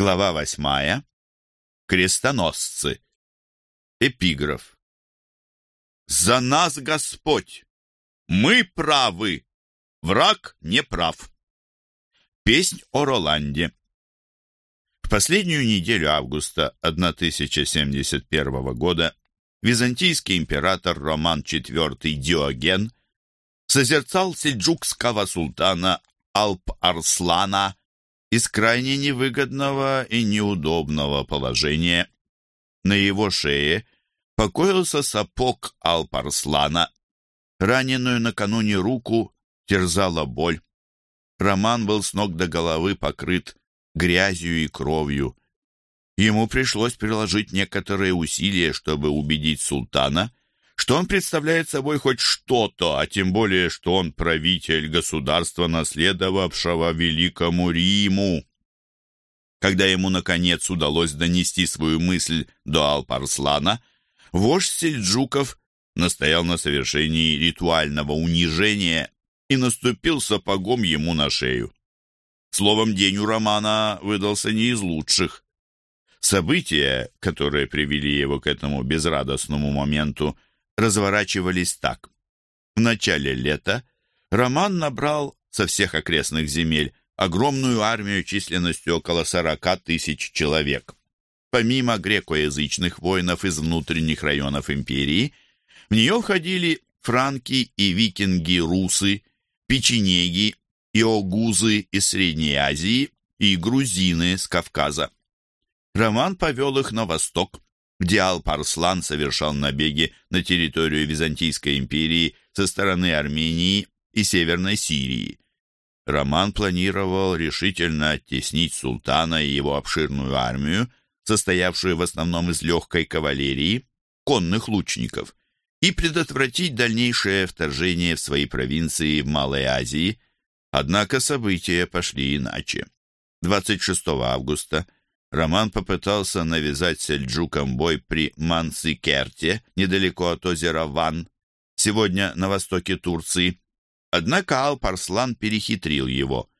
Глава восьмая. Крестоносцы. Эпиграф. «За нас Господь! Мы правы! Враг не прав!» Песнь о Роланде. В последнюю неделю августа 1071 года византийский император Роман IV Диоген созерцал сельджукского султана Алп-Арслана из крайне невыгодного и неудобного положения. На его шее покоился сапог Алп-Арслана. Раненую накануне руку терзала боль. Роман был с ног до головы покрыт грязью и кровью. Ему пришлось приложить некоторые усилия, чтобы убедить султана, что он представляет собой хоть что-то, а тем более, что он правитель государства, наследовавшего великому Риму. Когда ему, наконец, удалось донести свою мысль до Алпарслана, вождь Сельджуков настоял на совершении ритуального унижения и наступил сапогом ему на шею. Словом, день у Романа выдался не из лучших. События, которые привели его к этому безрадостному моменту, разворачивались так. В начале лета Роман набрал со всех окрестных земель огромную армию численностью около 40 тысяч человек. Помимо грекоязычных воинов из внутренних районов империи, в нее входили франки и викинги-русы, печенеги и огузы из Средней Азии и грузины с Кавказа. Роман повел их на восток, где Алпарслан совершал набеги на территорию Византийской империи со стороны Армении и Северной Сирии. Роман планировал решительно оттеснить султана и его обширную армию, состоявшую в основном из легкой кавалерии, конных лучников, и предотвратить дальнейшее вторжение в свои провинции в Малой Азии. Однако события пошли иначе. 26 августа – Роман попытался навязать сельджукам бой при Мансикерте, недалеко от озера Ван, сегодня на востоке Турции. Однако Алпарслан перехитрил его.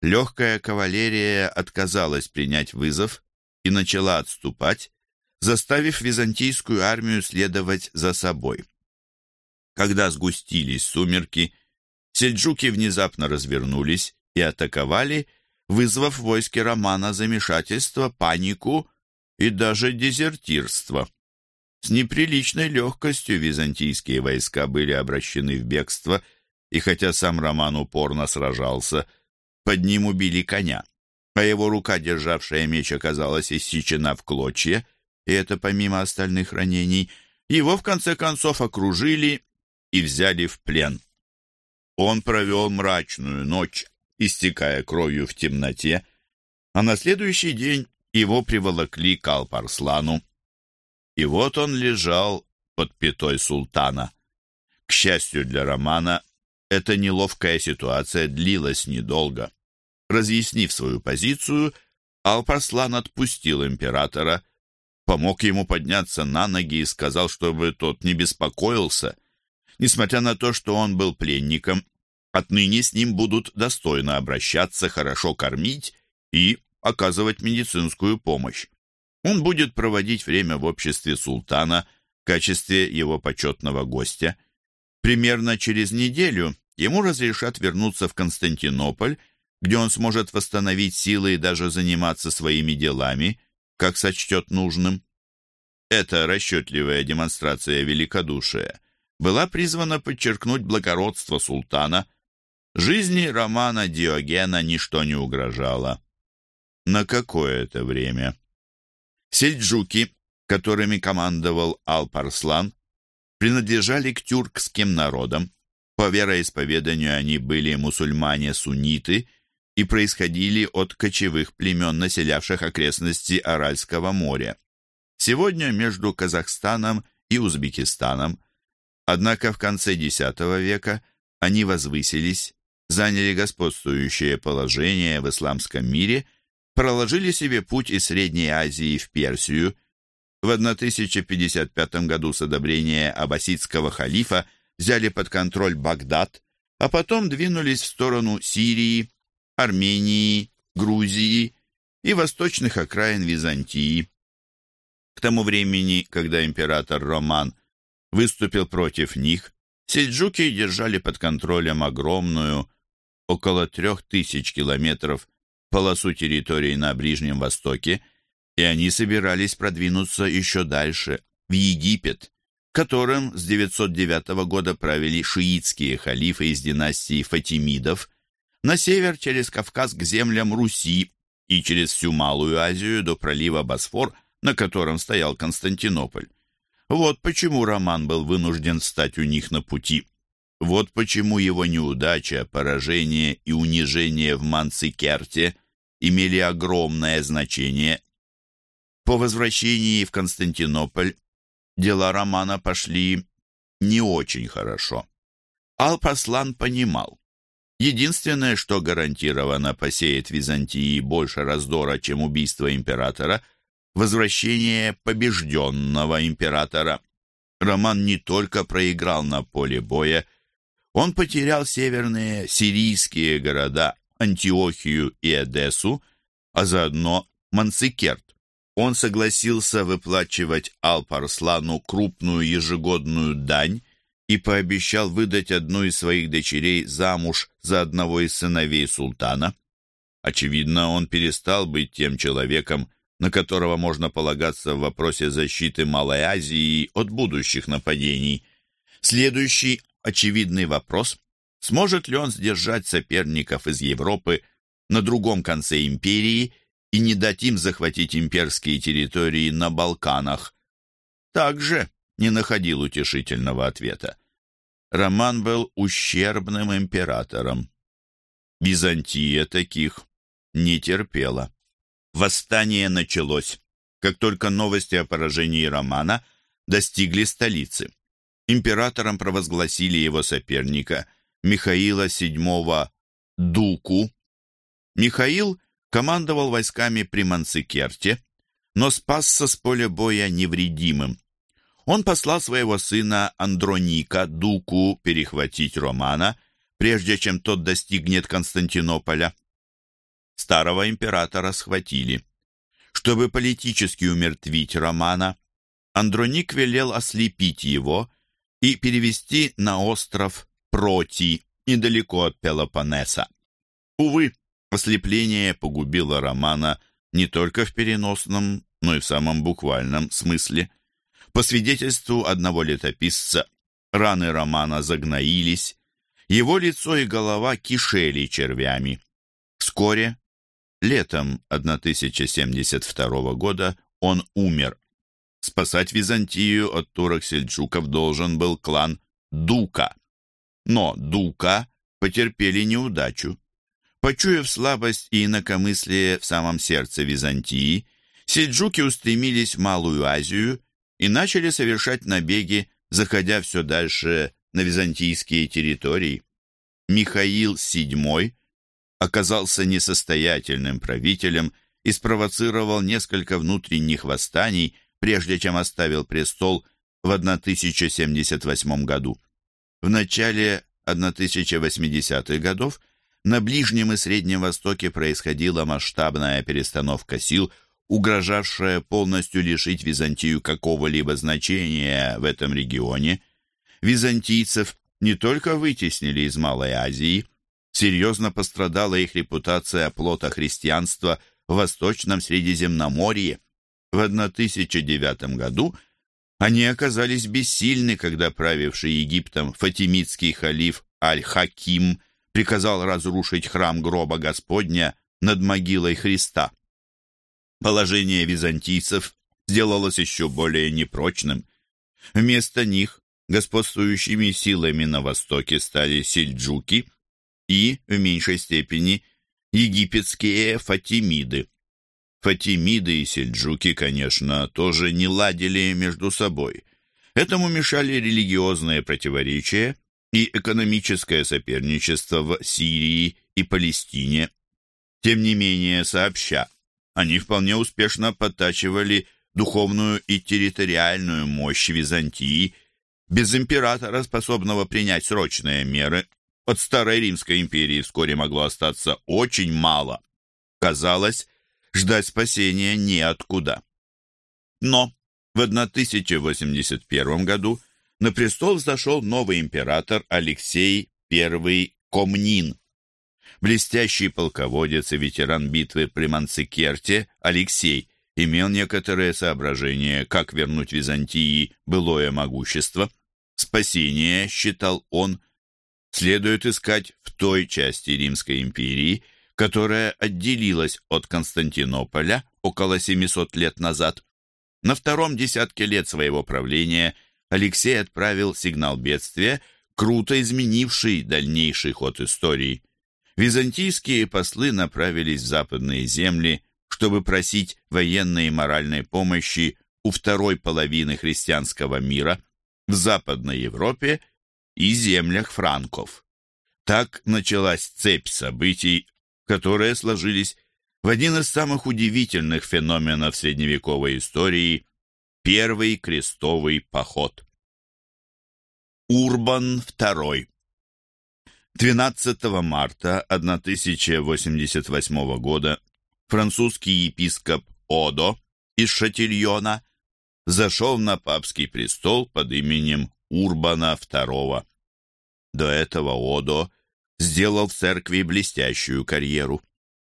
Легкая кавалерия отказалась принять вызов и начала отступать, заставив византийскую армию следовать за собой. Когда сгустились сумерки, сельджуки внезапно развернулись и атаковали, вызвав в войске Романа замешательство, панику и даже дезертирство. С неприличной легкостью византийские войска были обращены в бегство, и хотя сам Роман упорно сражался, под ним убили коня, а его рука, державшая меч, оказалась иссечена в клочья, и это помимо остальных ранений, его в конце концов окружили и взяли в плен. Он провел мрачную ночь, истекая кровью в темноте, а на следующий день его приволокли к Алпарслану. И вот он лежал под пятой султана. К счастью для Романа, эта неловкая ситуация длилась недолго. Разъяснив свою позицию, Алпарслан отпустил императора, помог ему подняться на ноги и сказал, чтобы тот не беспокоился. Несмотря на то, что он был пленником, Отныне с ним будут достойно обращаться, хорошо кормить и оказывать медицинскую помощь. Он будет проводить время в обществе султана в качестве его почетного гостя. Примерно через неделю ему разрешат вернуться в Константинополь, где он сможет восстановить силы и даже заниматься своими делами, как сочтет нужным. Эта расчетливая демонстрация великодушия была призвана подчеркнуть благородство султана – Жизни романа Диогена ничто не угрожало. На какое-то время. Сельджуки, которыми командовал Алпарслан, принадлежали к тюркским народам. По вероисповеданию они были мусульмане-сунниты и происходили от кочевых племен, населявших окрестности Аральского моря. Сегодня между Казахстаном и Узбекистаном. Однако в конце X века они возвысились заняли господствующее положение в исламском мире, проложили себе путь из Средней Азии в Персию. В 1055 году с одобрения аббасидского халифа взяли под контроль Багдад, а потом двинулись в сторону Сирии, Армении, Грузии и восточных окраин Византии. К тому времени, когда император Роман выступил против них, сельджуки держали под контролем огромную, около трех тысяч километров, полосу территории на Ближнем Востоке, и они собирались продвинуться еще дальше, в Египет, которым с 909 года правили шиитские халифы из династии Фатимидов, на север через Кавказ к землям Руси и через всю Малую Азию до пролива Босфор, на котором стоял Константинополь. Вот почему Роман был вынужден встать у них на пути. Вот почему его неудача, поражение и унижение в Манцикерте имели огромное значение. По возвращении в Константинополь дела Романа пошли не очень хорошо. Алпаслан понимал, единственное, что гарантированно посеет Византии больше раздора, чем убийство императора, возвращение побежденного императора. Роман не только проиграл на поле боя, он потерял северные сирийские города Антиохию и Эдессу, а заодно Манцикерт. Он согласился выплачивать Алпарслану крупную ежегодную дань и пообещал выдать одну из своих дочерей замуж за одного из сыновей султана. Очевидно, он перестал быть тем человеком, на которого можно полагаться в вопросе защиты Малой Азии от будущих нападений. Следующий очевидный вопрос, сможет ли он сдержать соперников из Европы на другом конце империи и не дать им захватить имперские территории на Балканах. Также не находил утешительного ответа. Роман был ущербным императором. Византия таких не терпела. Восстание началось, как только новости о поражении Романа достигли столицы императором провозгласили его соперника Михаила VII Дуку. Михаил командовал войсками при Манцикерте, но спасся с поля боя невредимым. Он послал своего сына Андроника Дуку перехватить Романа, прежде чем тот достигнет Константинополя. Старого императора схватили. Чтобы политически умертвить Романа, Андроник велел ослепить его и перевести на остров Проти, недалеко от Пелопоннеса. Увы, ослепление погубило Романа не только в переносном, но и в самом буквальном смысле. По свидетельству одного летописца, раны Романа загноились, его лицо и голова кишели червями. Вскоре, летом 1072 года, он умер. Спасать Византию от турок-сельджуков должен был клан Дука. Но Дука потерпели неудачу. Почуяв слабость и инакомыслие в самом сердце Византии, сельджуки устремились в Малую Азию и начали совершать набеги, заходя все дальше на византийские территории. Михаил VII оказался несостоятельным правителем и спровоцировал несколько внутренних восстаний, прежде чем оставил престол в 1078 году. В начале 1080-х годов на Ближнем и Среднем Востоке происходила масштабная перестановка сил, угрожавшая полностью лишить Византию какого-либо значения в этом регионе. Византийцев не только вытеснили из Малой Азии, серьезно пострадала их репутация плота христианства в Восточном Средиземноморье. В 1009 году они оказались бессильны, когда правивший Египтом фатимидский халиф Аль-Хаким приказал разрушить храм гроба Господня над могилой Христа. Положение византийцев сделалось еще более непрочным. Вместо них господствующими силами на востоке стали сельджуки и, в меньшей степени, египетские фатимиды. Фатимиды и сельджуки, конечно, тоже не ладили между собой. Этому мешали религиозные противоречия и экономическое соперничество в Сирии и Палестине. Тем не менее, сообща, они вполне успешно подтачивали духовную и территориальную мощь Византии, без императора, способного принять срочные меры, от Старой Римской империи вскоре могло остаться очень мало. Казалось, ждать спасения неоткуда. Но в 1081 году на престол взошел новый император Алексей I Комнин. Блестящий полководец и ветеран битвы при Манцикерте Алексей имел некоторые соображения, как вернуть Византии былое могущество. Спасение, считал он, следует искать в той части Римской империи, которая отделилась от Константинополя около 700 лет назад. На втором десятке лет своего правления Алексей отправил сигнал бедствия, круто изменивший дальнейший ход истории. Византийские послы направились в западные земли, чтобы просить военной и моральной помощи у второй половины христианского мира в Западной Европе и землях франков. Так началась цепь событий, которые сложились в один из самых удивительных феноменов средневековой истории – Первый крестовый поход. Урбан II 12 марта 1088 года французский епископ Одо из Шатильона зашел на папский престол под именем Урбана II. До этого Одо сделал в церкви блестящую карьеру.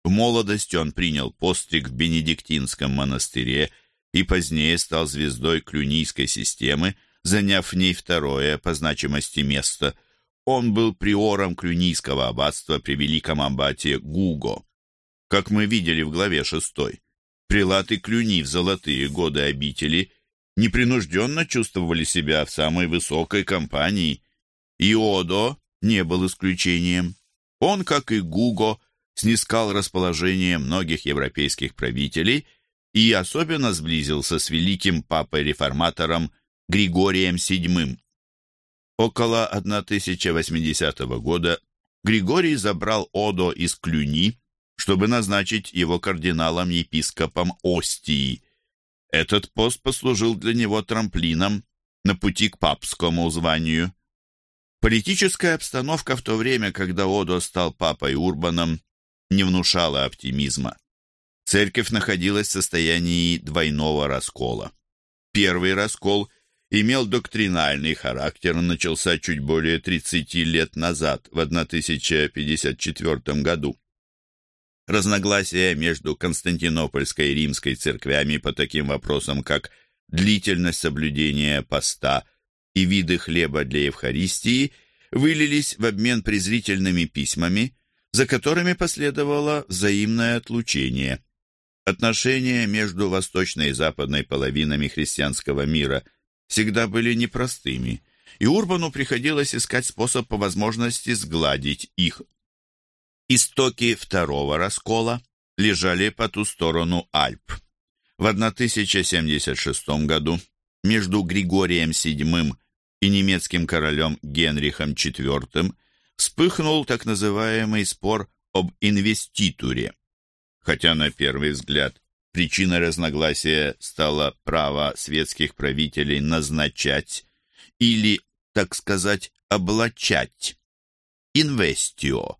В молодости он принял постриг в Бенедиктинском монастыре и позднее стал звездой клюнийской системы, заняв в ней второе по значимости место. Он был приором клюнийского аббатства при великом аббате Гуго. Как мы видели в главе шестой, прилаты Клюни в золотые годы обители непринужденно чувствовали себя в самой высокой компании. Иодо не был исключением. Он, как и Гуго, снискал расположение многих европейских правителей и особенно сблизился с великим папой-реформатором Григорием VII. Около 1080 года Григорий забрал Одо из Клюни, чтобы назначить его кардиналом-епископом Остии. Этот пост послужил для него трамплином на пути к папскому званию. Политическая обстановка в то время, когда Одо стал папой Урбаном, не внушала оптимизма. Церковь находилась в состоянии двойного раскола. Первый раскол имел доктринальный характер, он начался чуть более 30 лет назад, в 1054 году. Разногласия между Константинопольской и Римской церквями по таким вопросам, как длительность соблюдения поста и виды хлеба для Евхаристии, вылились в обмен презрительными письмами, за которыми последовало взаимное отлучение. Отношения между восточной и западной половинами христианского мира всегда были непростыми, и Урбану приходилось искать способ по возможности сгладить их. Истоки второго раскола лежали по ту сторону Альп. В 1076 году между Григорием VII и немецким королем Генрихом IV вспыхнул так называемый спор об инвеституре. Хотя на первый взгляд причиной разногласия стало право светских правителей назначать или, так сказать, облачать инвестио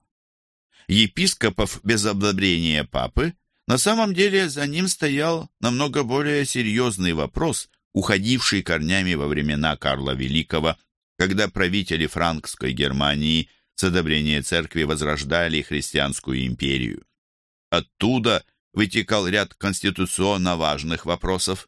епископов без одобрения папы, на самом деле за ним стоял намного более серьезный вопрос, уходивший корнями во времена Карла Великого, когда правители франкской Германии с одобрения церкви возрождали христианскую империю. Оттуда вытекал ряд конституционно важных вопросов.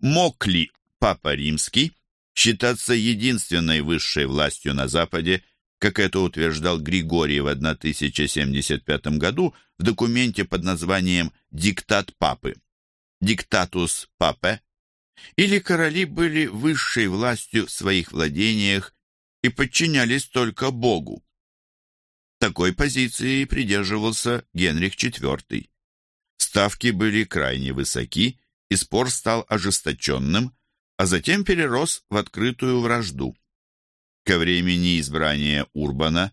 Мог ли Папа Римский считаться единственной высшей властью на Западе как это утверждал Григорий в 1075 году в документе под названием «Диктат Папы» «Диктатус Папе» или короли были высшей властью в своих владениях и подчинялись только Богу. Такой позиции придерживался Генрих IV. Ставки были крайне высоки, и спор стал ожесточенным, а затем перерос в открытую вражду. Ко времени избрания Урбана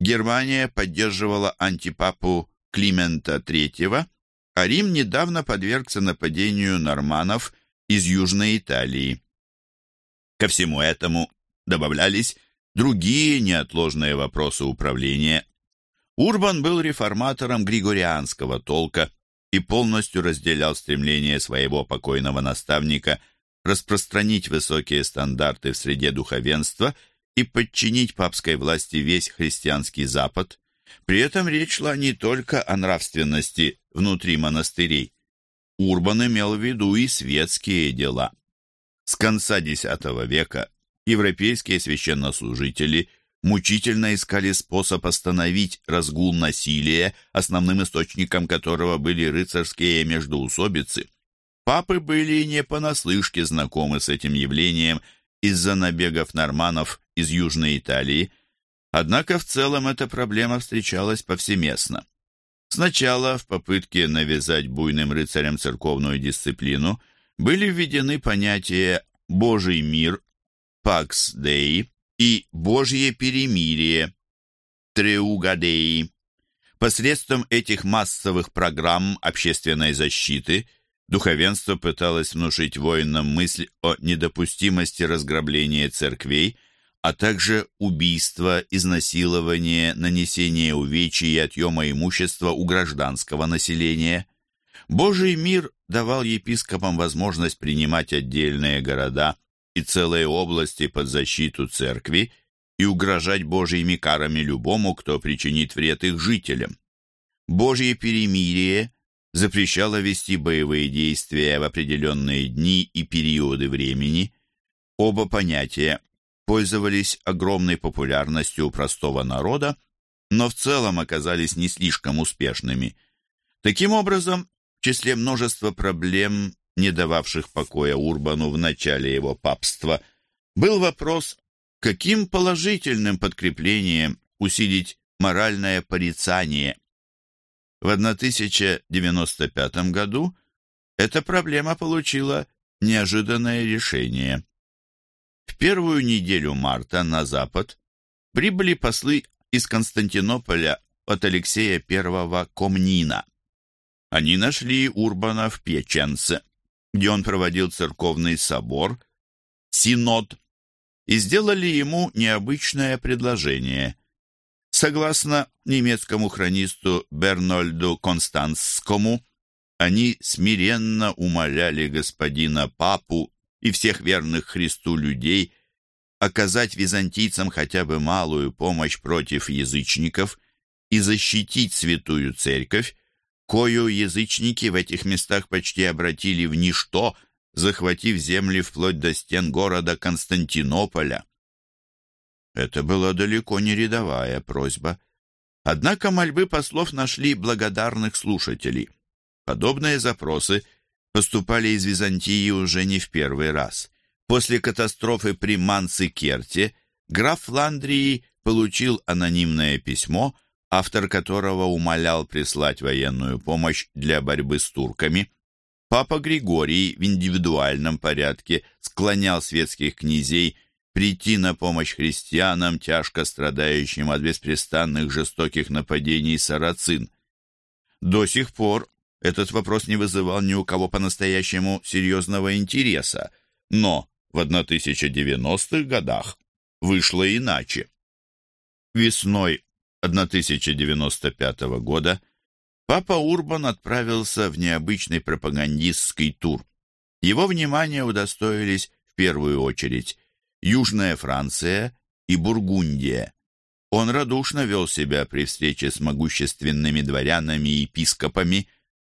Германия поддерживала антипапу Климента III, а Рим недавно подвергся нападению норманов из Южной Италии. Ко всему этому добавлялись другие неотложные вопросы управления. Урбан был реформатором григорианского толка и полностью разделял стремление своего покойного наставника распространить высокие стандарты в среде духовенства и подчинить папской власти весь христианский Запад. При этом речь шла не только о нравственности внутри монастырей. Урбан имел в виду и светские дела. С конца X века европейские священнослужители мучительно искали способ остановить разгул насилия, основным источником которого были рыцарские междоусобицы. Папы были не понаслышке знакомы с этим явлением из-за набегов норманов из Южной Италии, однако в целом эта проблема встречалась повсеместно. Сначала в попытке навязать буйным рыцарям церковную дисциплину были введены понятия «Божий мир» «Пакс Деи» и «Божье перемирие» «Треуга Деи». Посредством этих массовых программ общественной защиты духовенство пыталось внушить воинам мысль о недопустимости разграбления церквей – а также убийство, изнасилование, нанесение увечий и отъема имущества у гражданского населения. Божий мир давал епископам возможность принимать отдельные города и целые области под защиту церкви и угрожать Божьими карами любому, кто причинит вред их жителям. Божье перемирие запрещало вести боевые действия в определенные дни и периоды времени. Оба понятия пользовались огромной популярностью у простого народа, но в целом оказались не слишком успешными. Таким образом, в числе множества проблем, не дававших покоя Урбану в начале его папства, был вопрос, каким положительным подкреплением усилить моральное порицание. В 1095 году эта проблема получила неожиданное решение. В первую неделю марта на запад прибыли послы из Константинополя от Алексея I Комнина. Они нашли Урбана в Печенце, где он проводил церковный собор, синод, и сделали ему необычное предложение. Согласно немецкому хронисту Бернольду Константскому, они смиренно умоляли господина папу и всех верных Христу людей оказать византийцам хотя бы малую помощь против язычников и защитить святую церковь, кою язычники в этих местах почти обратили в ничто, захватив земли вплоть до стен города Константинополя. Это была далеко не рядовая просьба. Однако мольбы послов нашли благодарных слушателей. Подобные запросы поступали из Византии уже не в первый раз. После катастрофы при Манцикерте граф Фландрии получил анонимное письмо, автор которого умолял прислать военную помощь для борьбы с турками. Папа Григорий в индивидуальном порядке склонял светских князей прийти на помощь христианам, тяжко страдающим от беспрестанных жестоких нападений сарацин. До сих пор этот вопрос не вызывал ни у кого по-настоящему серьезного интереса, но в 1090-х годах вышло иначе. Весной 1095 года папа Урбан отправился в необычный пропагандистский тур. Его внимания удостоились в первую очередь Южная Франция и Бургундия. Он радушно вел себя при встрече с могущественными дворянами и епископами,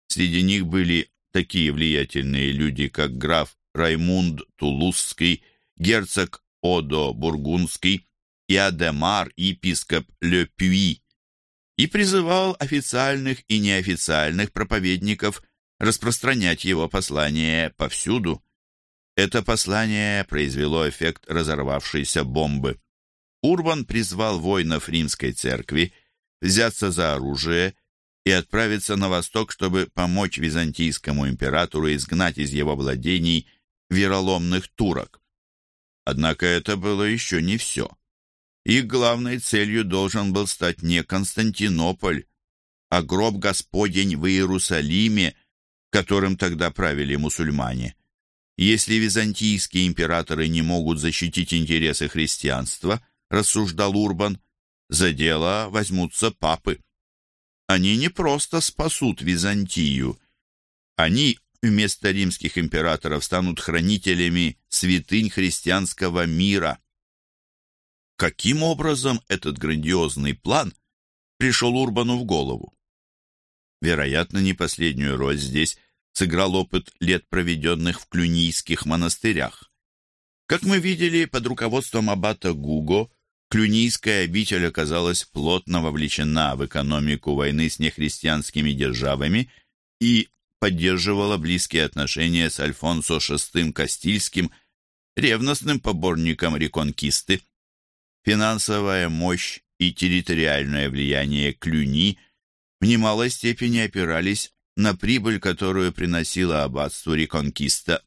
Среди них были такие влиятельные люди, как граф Раймунд Тулузский, герцог Одо Бургундский и Адемар, епископ Ле Пюи, и призывал официальных и неофициальных проповедников распространять его послание повсюду. Это послание произвело эффект разорвавшейся бомбы. Урбан призвал воинов римской церкви взяться за оружие и отправиться на восток, чтобы помочь византийскому императору изгнать из его владений вероломных турок. Однако это было еще не все. Их главной целью должен был стать не Константинополь, а гроб Господень в Иерусалиме, которым тогда правили мусульмане. Если византийские императоры не могут защитить интересы христианства, рассуждал Урбан, за дело возьмутся папы. Они не просто спасут Византию, Они вместо римских императоров станут хранителями святынь христианского мира. Каким образом этот грандиозный план пришел Урбану в голову? Вероятно, не последнюю роль здесь сыграл опыт лет, проведенных в клюнийских монастырях. Как мы видели, под руководством аббата Гуго Клюнийская обитель оказалась плотно вовлечена в экономику войны с нехристианскими державами и поддерживала близкие отношения с Альфонсо VI Кастильским, ревностным поборником реконкисты. Финансовая мощь и территориальное влияние Клюни в немалой степени опирались на прибыль, которую приносила аббатству реконкиста,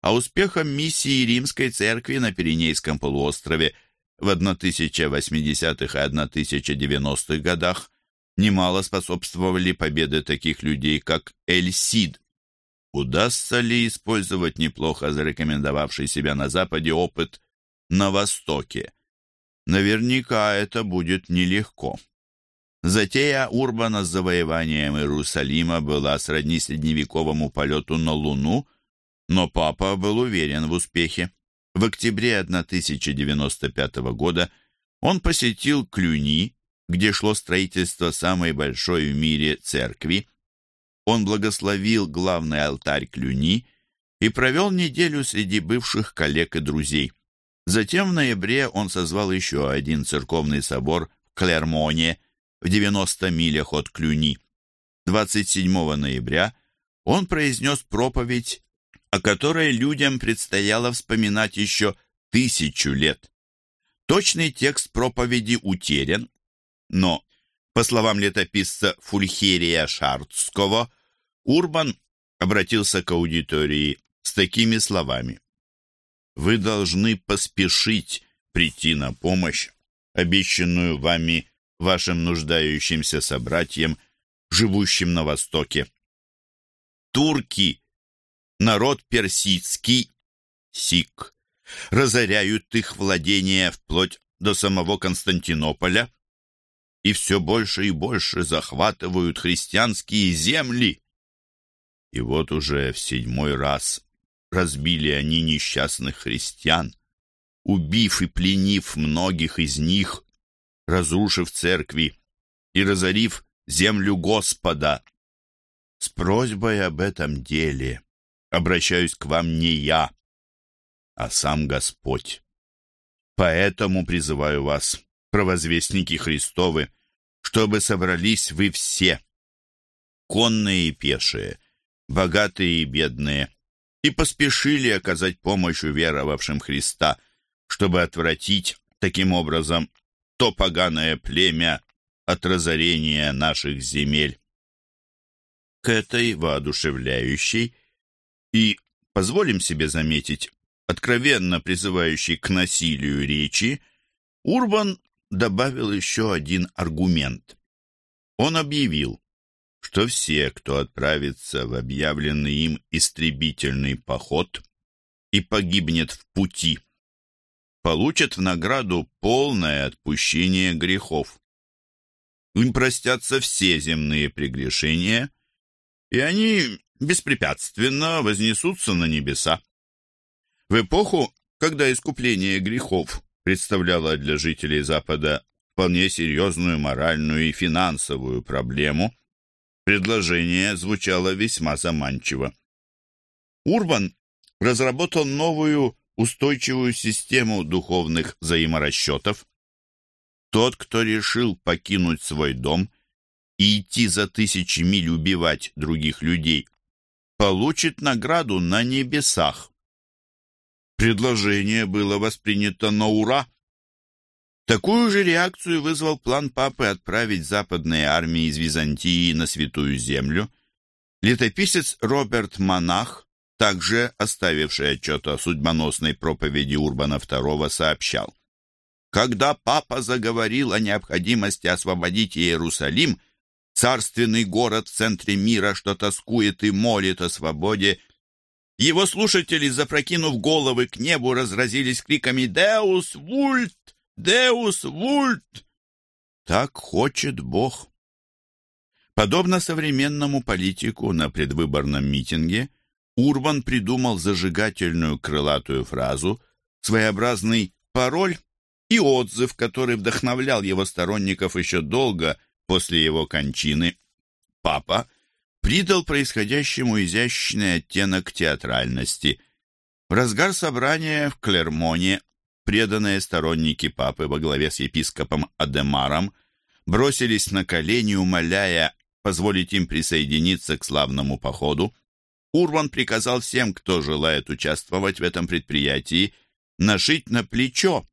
а успехом миссии римской церкви на Пиренейском полуострове – в 1080-х и 1090-х годах немало способствовали победы таких людей, как Эль-Сид. Удастся ли использовать неплохо зарекомендовавший себя на Западе опыт на Востоке? Наверняка это будет нелегко. Затея Урбана с завоеванием Иерусалима была сродни средневековому полету на Луну, но папа был уверен в успехе. В октябре 1095 года он посетил Клюни, где шло строительство самой большой в мире церкви. Он благословил главный алтарь Клюни и провел неделю среди бывших коллег и друзей. Затем в ноябре он созвал еще один церковный собор в Клермоне, в 90 милях от Клюни. 27 ноября он произнес проповедь о которой людям предстояло вспоминать еще тысячу лет. Точный текст проповеди утерян, но, по словам летописца Фульхерия Шардского, Урбан обратился к аудитории с такими словами. «Вы должны поспешить прийти на помощь, обещанную вами вашим нуждающимся собратьям, живущим на Востоке. Турки народ персидский, сик, разоряют их владения вплоть до самого Константинополя и все больше и больше захватывают христианские земли. И вот уже в седьмой раз разбили они несчастных христиан, убив и пленив многих из них, разрушив церкви и разорив землю Господа. С просьбой об этом деле обращаюсь к вам не я, а сам Господь. Поэтому призываю вас, провозвестники Христовы, чтобы собрались вы все, конные и пешие, богатые и бедные, и поспешили оказать помощь уверовавшим Христа, чтобы отвратить таким образом то поганое племя от разорения наших земель. К этой воодушевляющей и, позволим себе заметить, откровенно призывающий к насилию речи, Урбан добавил еще один аргумент. Он объявил, что все, кто отправится в объявленный им истребительный поход и погибнет в пути, получат в награду полное отпущение грехов. Им простятся все земные прегрешения, и они беспрепятственно вознесутся на небеса. В эпоху, когда искупление грехов представляло для жителей Запада вполне серьезную моральную и финансовую проблему, предложение звучало весьма заманчиво. Урбан разработал новую устойчивую систему духовных взаиморасчетов. Тот, кто решил покинуть свой дом и идти за тысячи миль убивать других людей, получит награду на небесах. Предложение было воспринято на ура. Такую же реакцию вызвал план папы отправить западные армии из Византии на Святую Землю. Летописец Роберт Монах, также оставивший отчет о судьбоносной проповеди Урбана II, сообщал. Когда папа заговорил о необходимости освободить Иерусалим, царственный город в центре мира, что тоскует и молит о свободе. Его слушатели, запрокинув головы к небу, разразились криками «Деус вульт! Деус вульт!» Так хочет Бог. Подобно современному политику на предвыборном митинге, Урбан придумал зажигательную крылатую фразу, своеобразный пароль и отзыв, который вдохновлял его сторонников еще долго после его кончины. Папа придал происходящему изящный оттенок театральности. В разгар собрания в Клермоне преданные сторонники папы во главе с епископом Адемаром бросились на колени, умоляя позволить им присоединиться к славному походу. Урбан приказал всем, кто желает участвовать в этом предприятии, нашить на плечо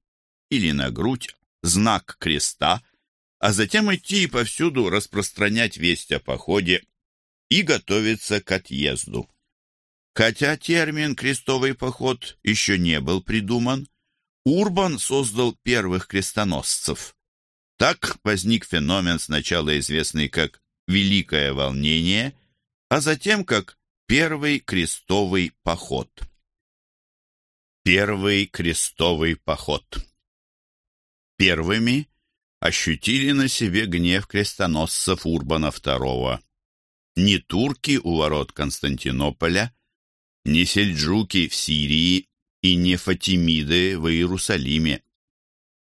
или на грудь знак креста, а затем идти и повсюду распространять весть о походе и готовиться к отъезду. Хотя термин «крестовый поход» еще не был придуман, Урбан создал первых крестоносцев. Так возник феномен, сначала известный как «Великое волнение», а затем как «Первый крестовый поход». Первый крестовый поход Первыми ощутили на себе гнев крестоносцев Урбана II. Ни турки у ворот Константинополя, ни сельджуки в Сирии и не фатимиды в Иерусалиме.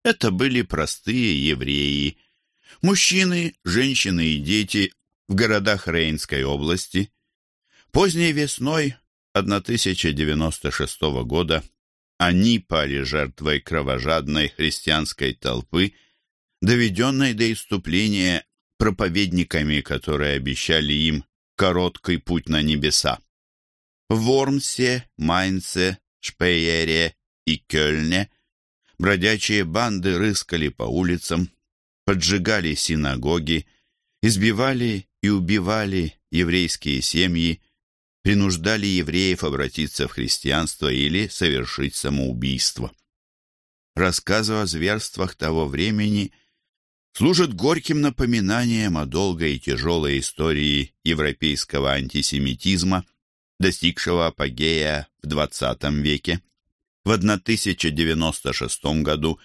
Это были простые евреи, мужчины, женщины и дети в городах Рейнской области. Поздней весной 1096 года они пали жертвой кровожадной христианской толпы, доведенной до иступления проповедниками, которые обещали им короткий путь на небеса. В Вормсе, Майнце, Шпеере и Кёльне бродячие банды рыскали по улицам, поджигали синагоги, избивали и убивали еврейские семьи, принуждали евреев обратиться в христианство или совершить самоубийство. Рассказы о зверствах того времени служат горьким напоминанием о долгой и тяжелой истории европейского антисемитизма, достигшего апогея в XX веке. В 1096 году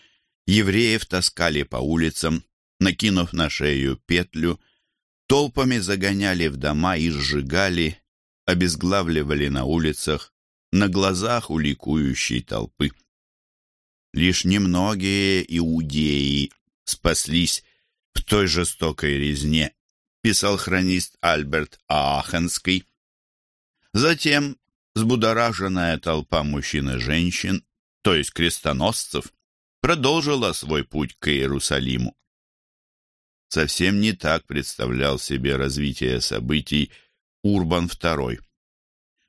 евреев таскали по улицам, накинув на шею петлю, толпами загоняли в дома и сжигали, обезглавливали на улицах, на глазах у толпы. Лишь немногие иудеи спаслись в той жестокой резне, писал хронист Альберт Аахенский. Затем взбудораженная толпа мужчин и женщин, то есть крестоносцев, продолжила свой путь к Иерусалиму. Совсем не так представлял себе развитие событий Урбан II.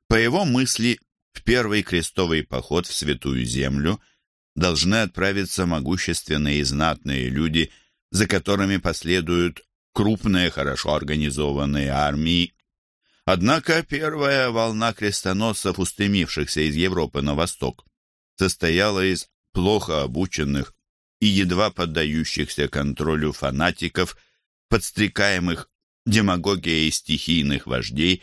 По его мысли, в первый крестовый поход в Святую Землю должны отправиться могущественные и знатные люди, за которыми последуют крупные, хорошо организованные армии. Однако первая волна крестоносцев, устремившихся из Европы на восток, состояла из плохо обученных и едва поддающихся контролю фанатиков, подстрекаемых демагогией стихийных вождей,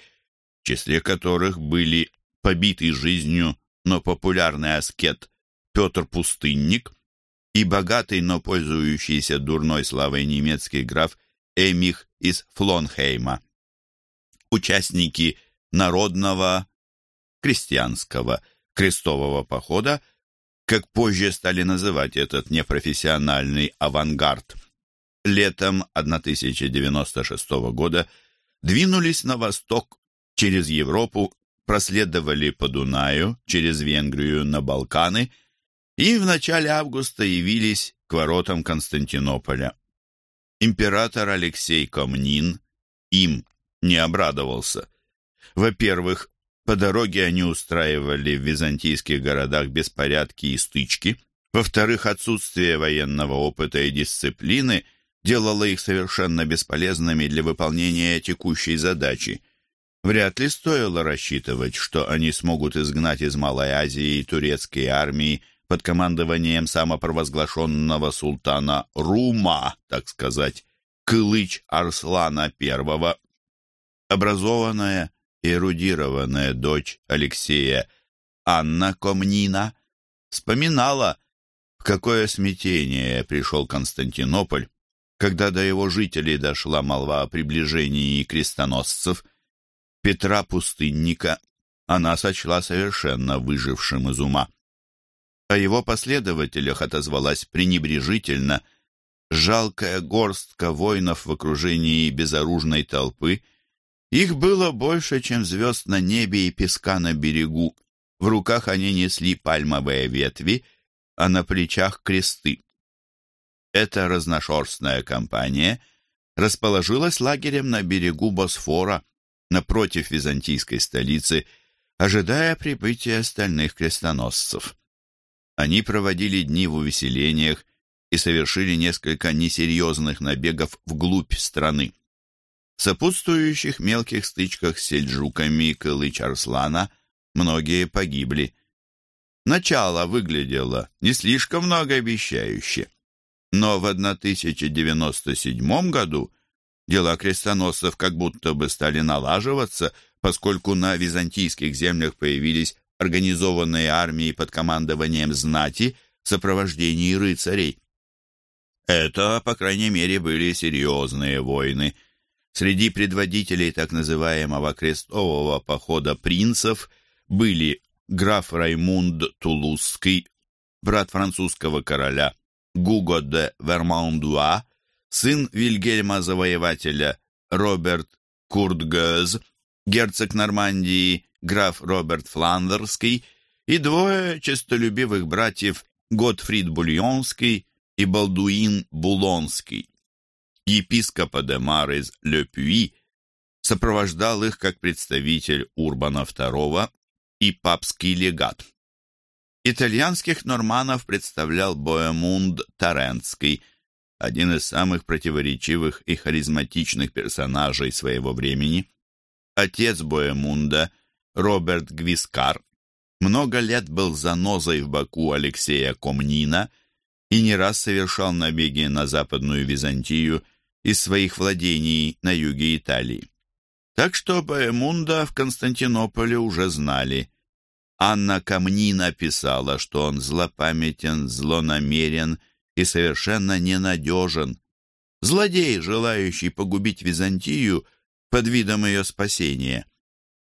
в числе которых были побитый жизнью, но популярный аскет Петр Пустынник и богатый, но пользующийся дурной славой немецкий граф Эмих из Флонхейма. Участники народного, крестьянского, крестового похода, как позже стали называть этот непрофессиональный авангард – летом 1096 года двинулись на восток через Европу, проследовали по Дунаю, через Венгрию на Балканы и в начале августа явились к воротам Константинополя. Император Алексей Комнин им не обрадовался. Во-первых, по дороге они устраивали в византийских городах беспорядки и стычки. Во-вторых, отсутствие военного опыта и дисциплины – делало их совершенно бесполезными для выполнения текущей задачи. Вряд ли стоило рассчитывать, что они смогут изгнать из Малой Азии турецкие армии под командованием самопровозглашенного султана Рума, так сказать, Кылыч Арслана I. Образованная и эрудированная дочь Алексея Анна Комнина вспоминала, в какое смятение пришел Константинополь, Когда до его жителей дошла молва о приближении крестоносцев, Петра Пустынника она сочла совершенно выжившим из ума. О его последователях отозвалась пренебрежительно жалкая горстка воинов в окружении безоружной толпы. Их было больше, чем звезд на небе и песка на берегу. В руках они несли пальмовые ветви, а на плечах кресты. Эта разношерстная компания расположилась лагерем на берегу Босфора, напротив византийской столицы, ожидая прибытия остальных крестоносцев. Они проводили дни в увеселениях и совершили несколько несерьезных набегов вглубь страны. В сопутствующих мелких стычках с сельджуками Кылыч Арслана многие погибли. Начало выглядело не слишком многообещающе. Но в 1097 году дела крестоносцев как будто бы стали налаживаться, поскольку на византийских землях появились организованные армии под командованием знати в сопровождении рыцарей. Это, по крайней мере, были серьезные войны. Среди предводителей так называемого крестового похода принцев были граф Раймунд Тулузский, брат французского короля Гуго де Вермандуа, сын Вильгельма Завоевателя Роберт Куртгёз, герцог Нормандии граф Роберт Фландерский и двое честолюбивых братьев Готфрид Бульонский и Балдуин Булонский. Епископ Адемар из Ле сопровождал их как представитель Урбана II и папский легат. Итальянских норманов представлял Боэмунд Тарентский, один из самых противоречивых и харизматичных персонажей своего времени. Отец Боэмунда, Роберт Гвискар, много лет был занозой в боку Алексея Комнина и не раз совершал набеги на Западную Византию из своих владений на юге Италии. Так что Боэмунда в Константинополе уже знали – Анна Камнина писала, что он злопамятен, злонамерен и совершенно ненадежен. Злодей, желающий погубить Византию под видом ее спасения.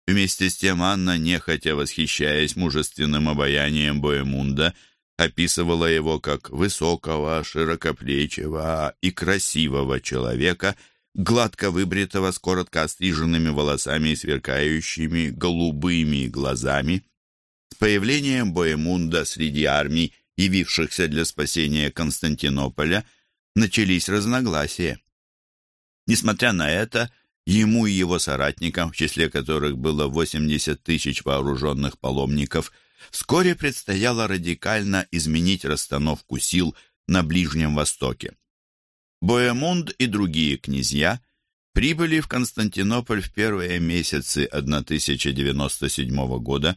Вместе с тем Анна, нехотя восхищаясь мужественным обаянием Боемунда, описывала его как высокого, широкоплечего и красивого человека, гладко выбритого с коротко остриженными волосами и сверкающими голубыми глазами. С появлением Боемунда среди армий, явившихся для спасения Константинополя, начались разногласия. Несмотря на это, ему и его соратникам, в числе которых было 80 тысяч вооруженных паломников, вскоре предстояло радикально изменить расстановку сил на Ближнем Востоке. Боемунд и другие князья прибыли в Константинополь в первые месяцы 1097 года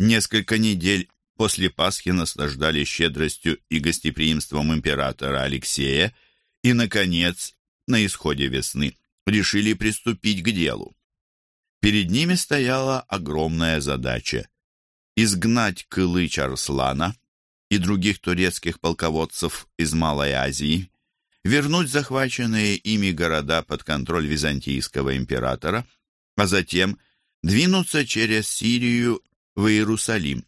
Несколько недель после Пасхи наслаждались щедростью и гостеприимством императора Алексея и, наконец, на исходе весны решили приступить к делу. Перед ними стояла огромная задача – изгнать Кылыч Арслана и других турецких полководцев из Малой Азии, вернуть захваченные ими города под контроль византийского императора, а затем двинуться через Сирию в Иерусалим.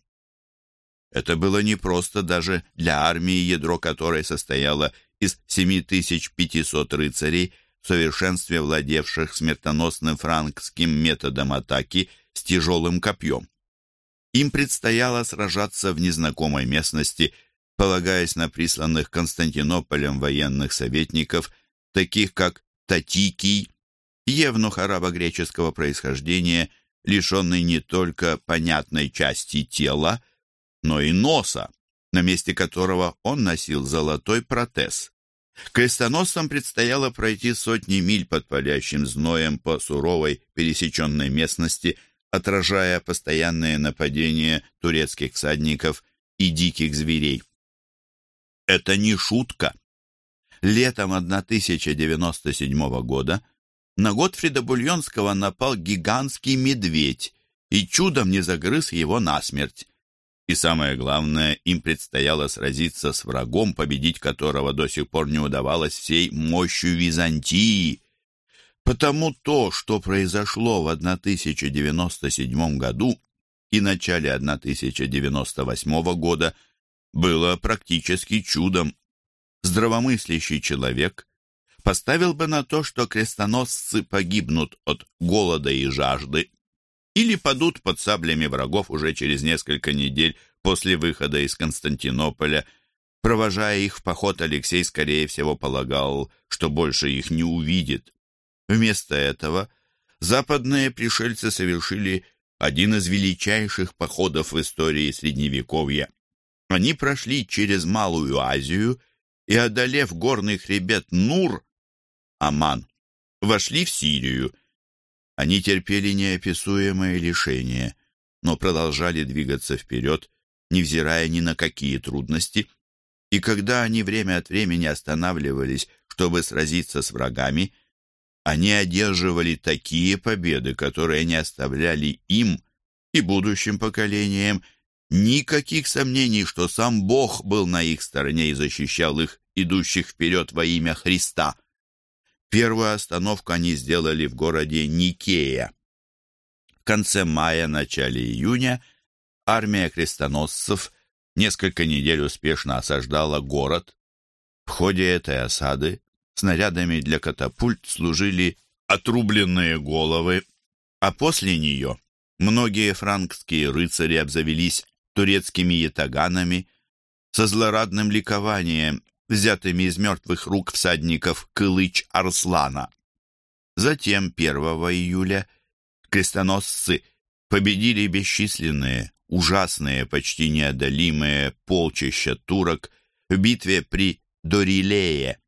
Это было непросто даже для армии, ядро которой состояло из 7500 рыцарей, совершенстве владевших смертоносным франкским методом атаки с тяжелым копьем. Им предстояло сражаться в незнакомой местности, полагаясь на присланных Константинополем военных советников, таких как Татикий, евнух арабо-греческого происхождения – лишенный не только понятной части тела, но и носа, на месте которого он носил золотой протез. Крестоносцам предстояло пройти сотни миль под палящим зноем по суровой пересеченной местности, отражая постоянные нападения турецких всадников и диких зверей. Это не шутка. Летом 1097 года на Готфрида Бульонского напал гигантский медведь и чудом не загрыз его насмерть. И самое главное, им предстояло сразиться с врагом, победить которого до сих пор не удавалось всей мощью Византии. Потому то, что произошло в 1097 году и начале 1098 года, было практически чудом. Здравомыслящий человек поставил бы на то, что крестоносцы погибнут от голода и жажды, или падут под саблями врагов уже через несколько недель после выхода из Константинополя. Провожая их в поход, Алексей, скорее всего, полагал, что больше их не увидит. Вместо этого западные пришельцы совершили один из величайших походов в истории Средневековья. Они прошли через Малую Азию и, одолев горный хребет Нур, Аман, вошли в Сирию – они терпели неописуемое лишение, но продолжали двигаться вперед, невзирая ни на какие трудности, и когда они время от времени останавливались, чтобы сразиться с врагами, они одерживали такие победы, которые не оставляли им и будущим поколениям никаких сомнений, что сам Бог был на их стороне и защищал их, идущих вперед во имя Христа. Первую остановку они сделали в городе Никея. В конце мая, начале июня армия крестоносцев несколько недель успешно осаждала город. В ходе этой осады снарядами для катапульт служили отрубленные головы, а после нее многие франкские рыцари обзавелись турецкими ятаганами, со злорадным ликованием взятыми из мертвых рук всадников Кылыч Арслана. Затем 1 июля крестоносцы победили бесчисленные, ужасные, почти неодолимые полчища турок в битве при Дорилее.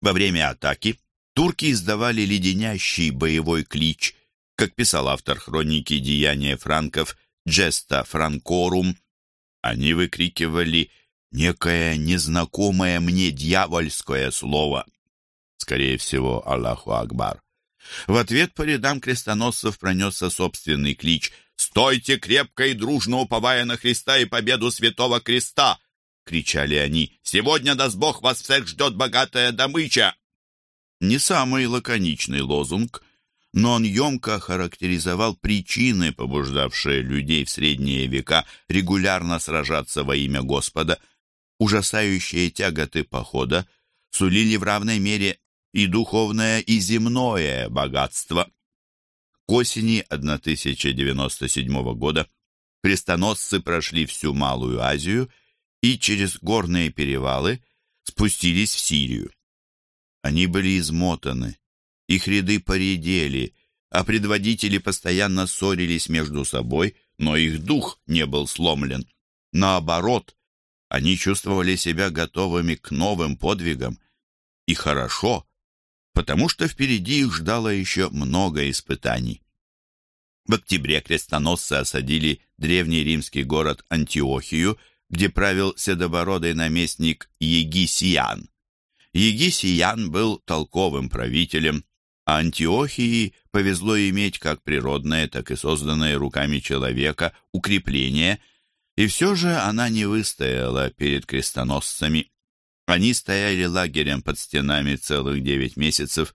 Во время атаки турки издавали леденящий боевой клич, как писал автор хроники «Деяния франков» Джеста Франкорум. Они выкрикивали некое незнакомое мне дьявольское слово. Скорее всего, Аллаху Акбар. В ответ по рядам крестоносцев пронесся собственный клич «Стойте крепко и дружно, уповая на Христа и победу Святого Креста!» — кричали они. «Сегодня, даст Бог, вас всех ждет богатая добыча!» Не самый лаконичный лозунг, но он емко характеризовал причины, побуждавшие людей в средние века регулярно сражаться во имя Господа — ужасающие тяготы похода сулили в равной мере и духовное, и земное богатство. К осени 1097 года крестоносцы прошли всю Малую Азию и через горные перевалы спустились в Сирию. Они были измотаны, их ряды поредели, а предводители постоянно ссорились между собой, но их дух не был сломлен. Наоборот, они чувствовали себя готовыми к новым подвигам. И хорошо, потому что впереди их ждало еще много испытаний. В октябре крестоносцы осадили древний римский город Антиохию, где правил седобородый наместник Егисиян. Егисиян был толковым правителем, а Антиохии повезло иметь как природное, так и созданное руками человека укрепление – и все же она не выстояла перед крестоносцами. Они стояли лагерем под стенами целых девять месяцев,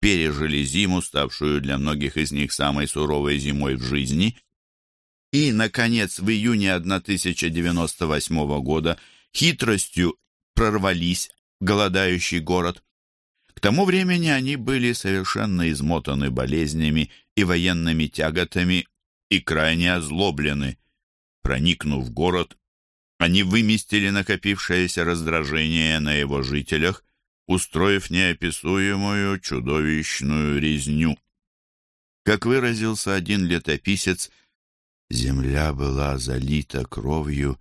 пережили зиму, ставшую для многих из них самой суровой зимой в жизни, и, наконец, в июне 1098 года хитростью прорвались в голодающий город. К тому времени они были совершенно измотаны болезнями и военными тяготами и крайне озлоблены. Проникнув в город, они выместили накопившееся раздражение на его жителях, устроив неописуемую чудовищную резню. Как выразился один летописец, земля была залита кровью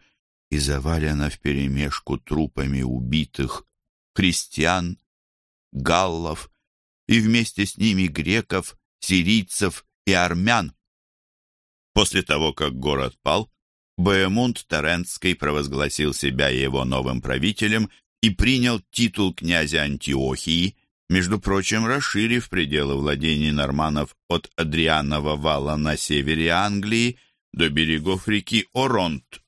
и завалена вперемешку трупами убитых христиан, галлов и вместе с ними греков, сирийцев и армян. После того, как город пал, Боемунд Терентский провозгласил себя его новым правителем и принял титул князя Антиохии, между прочим, расширив пределы владений норманов от Адрианова вала на севере Англии до берегов реки Оронт.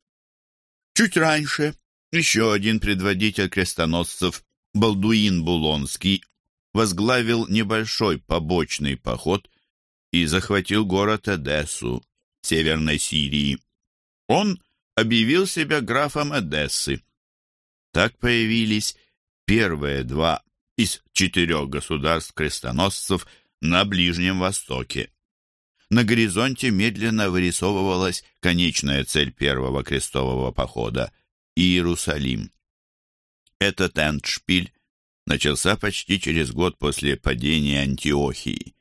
Чуть раньше еще один предводитель крестоносцев, Балдуин Булонский, возглавил небольшой побочный поход и захватил город Эдессу, Северной Сирии. Он объявил себя графом Эдессы. Так появились первые два из четырех государств-крестоносцев на Ближнем Востоке. На горизонте медленно вырисовывалась конечная цель первого крестового похода – Иерусалим. Этот эндшпиль начался почти через год после падения Антиохии.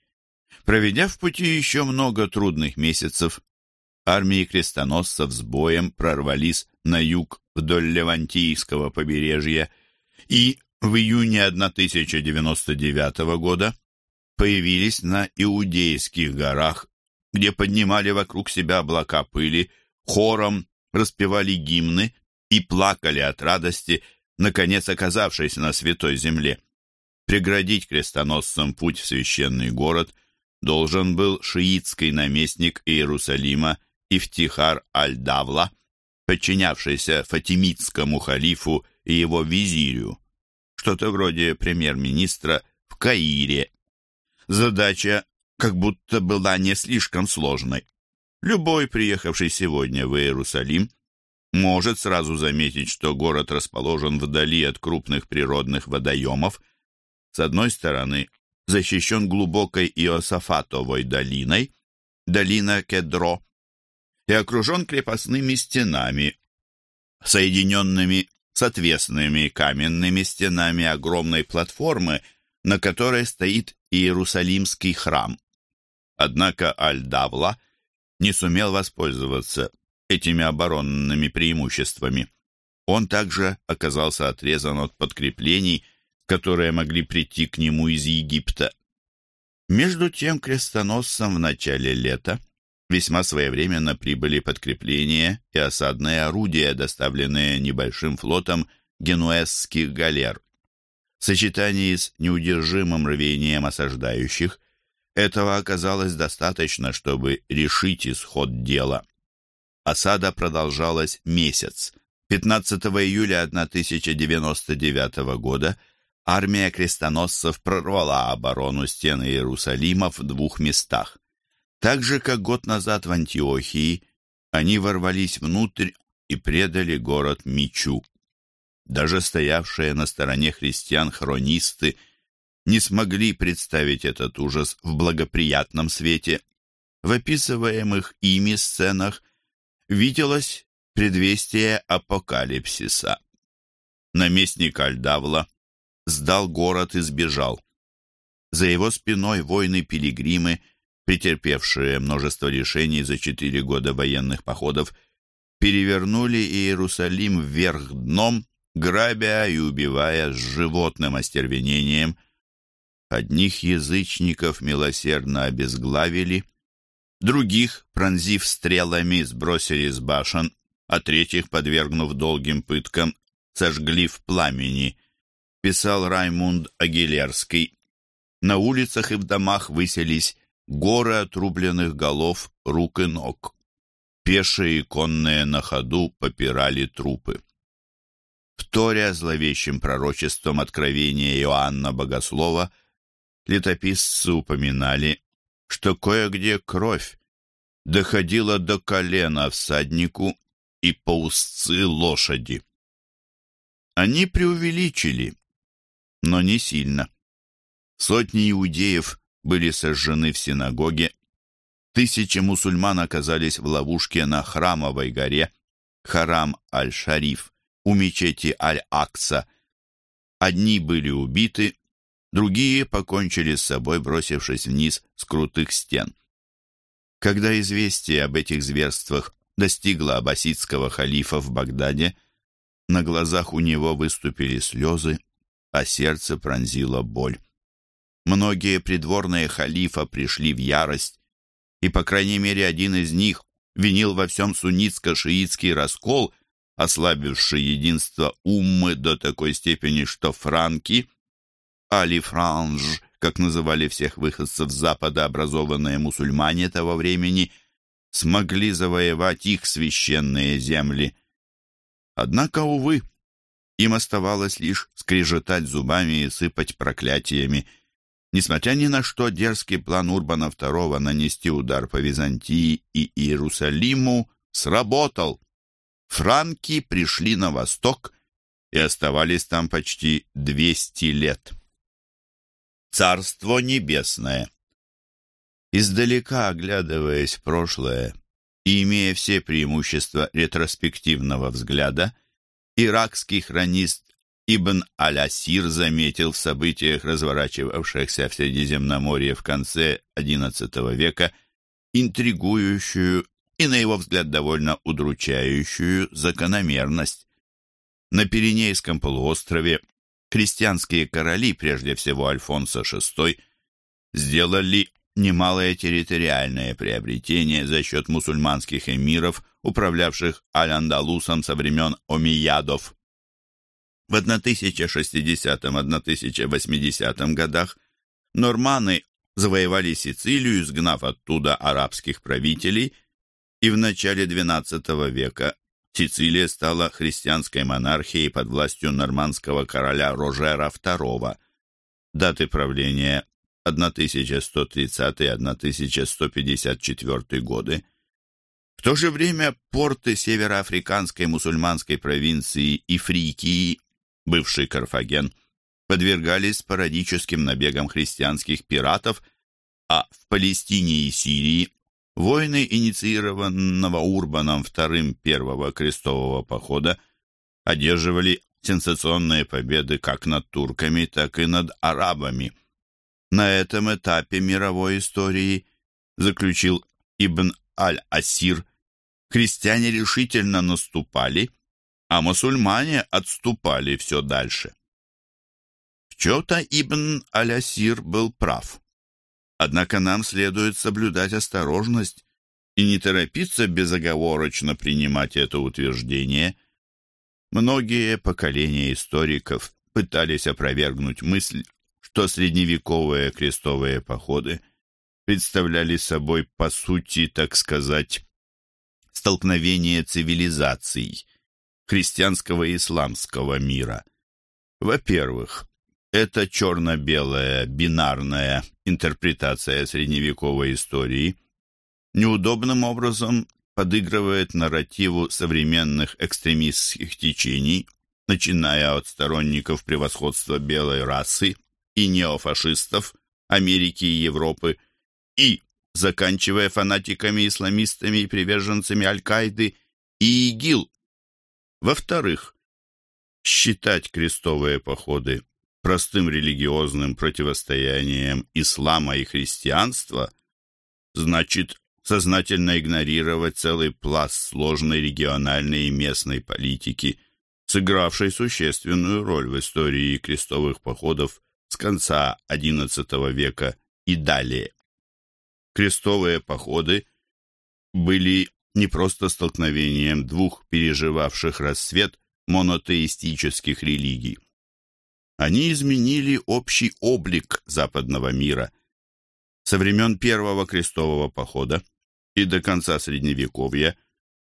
Проведя в пути еще много трудных месяцев, армии крестоносцев с боем прорвались на юг вдоль Левантийского побережья и в июне 1099 года появились на Иудейских горах, где поднимали вокруг себя облака пыли, хором распевали гимны и плакали от радости, наконец оказавшись на Святой Земле. Преградить крестоносцам путь в священный город должен был шиитский наместник Иерусалима Ифтихар аль-Давла, подчинявшийся фатимидскому халифу и его визирю, что-то вроде премьер-министра в Каире. Задача как будто была не слишком сложной. Любой, приехавший сегодня в Иерусалим, может сразу заметить, что город расположен вдали от крупных природных водоемов. С одной стороны, защищен глубокой Иосафатовой долиной, долина Кедро, и окружен крепостными стенами, соединенными с отвесными каменными стенами огромной платформы, на которой стоит Иерусалимский храм. Однако Аль-Давла не сумел воспользоваться этими оборонными преимуществами. Он также оказался отрезан от подкреплений, которые могли прийти к нему из Египта. Между тем крестоносцам в начале лета весьма своевременно прибыли подкрепления и осадные орудия, доставленные небольшим флотом генуэзских галер. В сочетании с неудержимым рвением осаждающих этого оказалось достаточно, чтобы решить исход дела. Осада продолжалась месяц. 15 июля 1099 года армия крестоносцев прорвала оборону стен Иерусалима в двух местах. Так же, как год назад в Антиохии, они ворвались внутрь и предали город Мичу. Даже стоявшие на стороне христиан хронисты не смогли представить этот ужас в благоприятном свете. В описываемых ими сценах – виделось предвестие апокалипсиса. Наместник Альдавла сдал город и сбежал. За его спиной воины-пилигримы, претерпевшие множество лишений за четыре года военных походов, перевернули Иерусалим вверх дном, грабя и убивая с животным остервенением. Одних язычников милосердно обезглавили, Других, пронзив стрелами, сбросили с башен, а третьих, подвергнув долгим пыткам, сожгли в пламени, писал Раймунд Агилерский. На улицах и в домах выселись горы отрубленных голов, рук и ног. Пешие и конные на ходу попирали трупы. Вторя зловещим пророчеством откровения Иоанна Богослова, летописцы упоминали, что кое-где кровь доходила до колена всаднику и по узцы лошади. Они преувеличили, но не сильно. Сотни иудеев были сожжены в синагоге, тысячи мусульман оказались в ловушке на храмовой горе Харам аль-Шариф у мечети Аль-Акса. Одни были убиты, Другие покончили с собой, бросившись вниз с крутых стен. Когда известие об этих зверствах достигло аббасидского халифа в Багдаде, на глазах у него выступили слезы, а сердце пронзила боль. Многие придворные халифа пришли в ярость, и, по крайней мере, один из них винил во всем суннитско-шиитский раскол, ослабивший единство уммы до такой степени, что франки Али Франж, как называли всех выходцев с Запада образованные мусульмане того времени, смогли завоевать их священные земли. Однако, увы, им оставалось лишь скрежетать зубами и сыпать проклятиями. Несмотря ни на что, дерзкий план Урбана II нанести удар по Византии и Иерусалиму сработал. Франки пришли на восток и оставались там почти 200 лет. Царство Небесное Издалека оглядываясь в прошлое и имея все преимущества ретроспективного взгляда, иракский хронист Ибн Алясир заметил в событиях, разворачивавшихся в Средиземноморье в конце XI века, интригующую и, на его взгляд, довольно удручающую закономерность. На Пиренейском полуострове христианские короли, прежде всего Альфонсо VI, сделали немалое территориальное приобретение за счет мусульманских эмиров, управлявших Аль-Андалусом со времен Омиядов. В 1060-1080 годах норманы завоевали Сицилию, изгнав оттуда арабских правителей, и в начале XII века Сицилия стала христианской монархией под властью нормандского короля Рожера II. Даты правления 1130-1154 годы. В то же время порты североафриканской мусульманской провинции Ифрикии, бывший Карфаген, подвергались спорадическим набегам христианских пиратов, а в Палестине и Сирии войны инициированного Урбаном II первого крестового похода одерживали сенсационные победы как над турками, так и над арабами – на этом этапе мировой истории, заключил Ибн Аль-Асир, христиане решительно наступали, а мусульмане отступали все дальше. В чем-то Ибн Аль-Асир был прав. Однако нам следует соблюдать осторожность и не торопиться безоговорочно принимать это утверждение. Многие поколения историков пытались опровергнуть мысль что средневековые крестовые походы представляли собой, по сути, так сказать, столкновение цивилизаций христианского и исламского мира. Во-первых, это черно-белая бинарная интерпретация средневековой истории неудобным образом подыгрывает нарративу современных экстремистских течений, начиная от сторонников превосходства белой расы и неофашистов Америки и Европы, и заканчивая фанатиками-исламистами и приверженцами Аль-Каиды и ИГИЛ. Во-вторых, считать крестовые походы простым религиозным противостоянием ислама и христианства значит сознательно игнорировать целый пласт сложной региональной и местной политики, сыгравшей существенную роль в истории крестовых походов с конца XI века и далее. Крестовые походы были не просто столкновением двух переживавших рассвет монотеистических религий. Они изменили общий облик западного мира. Со времен первого крестового похода и до конца Средневековья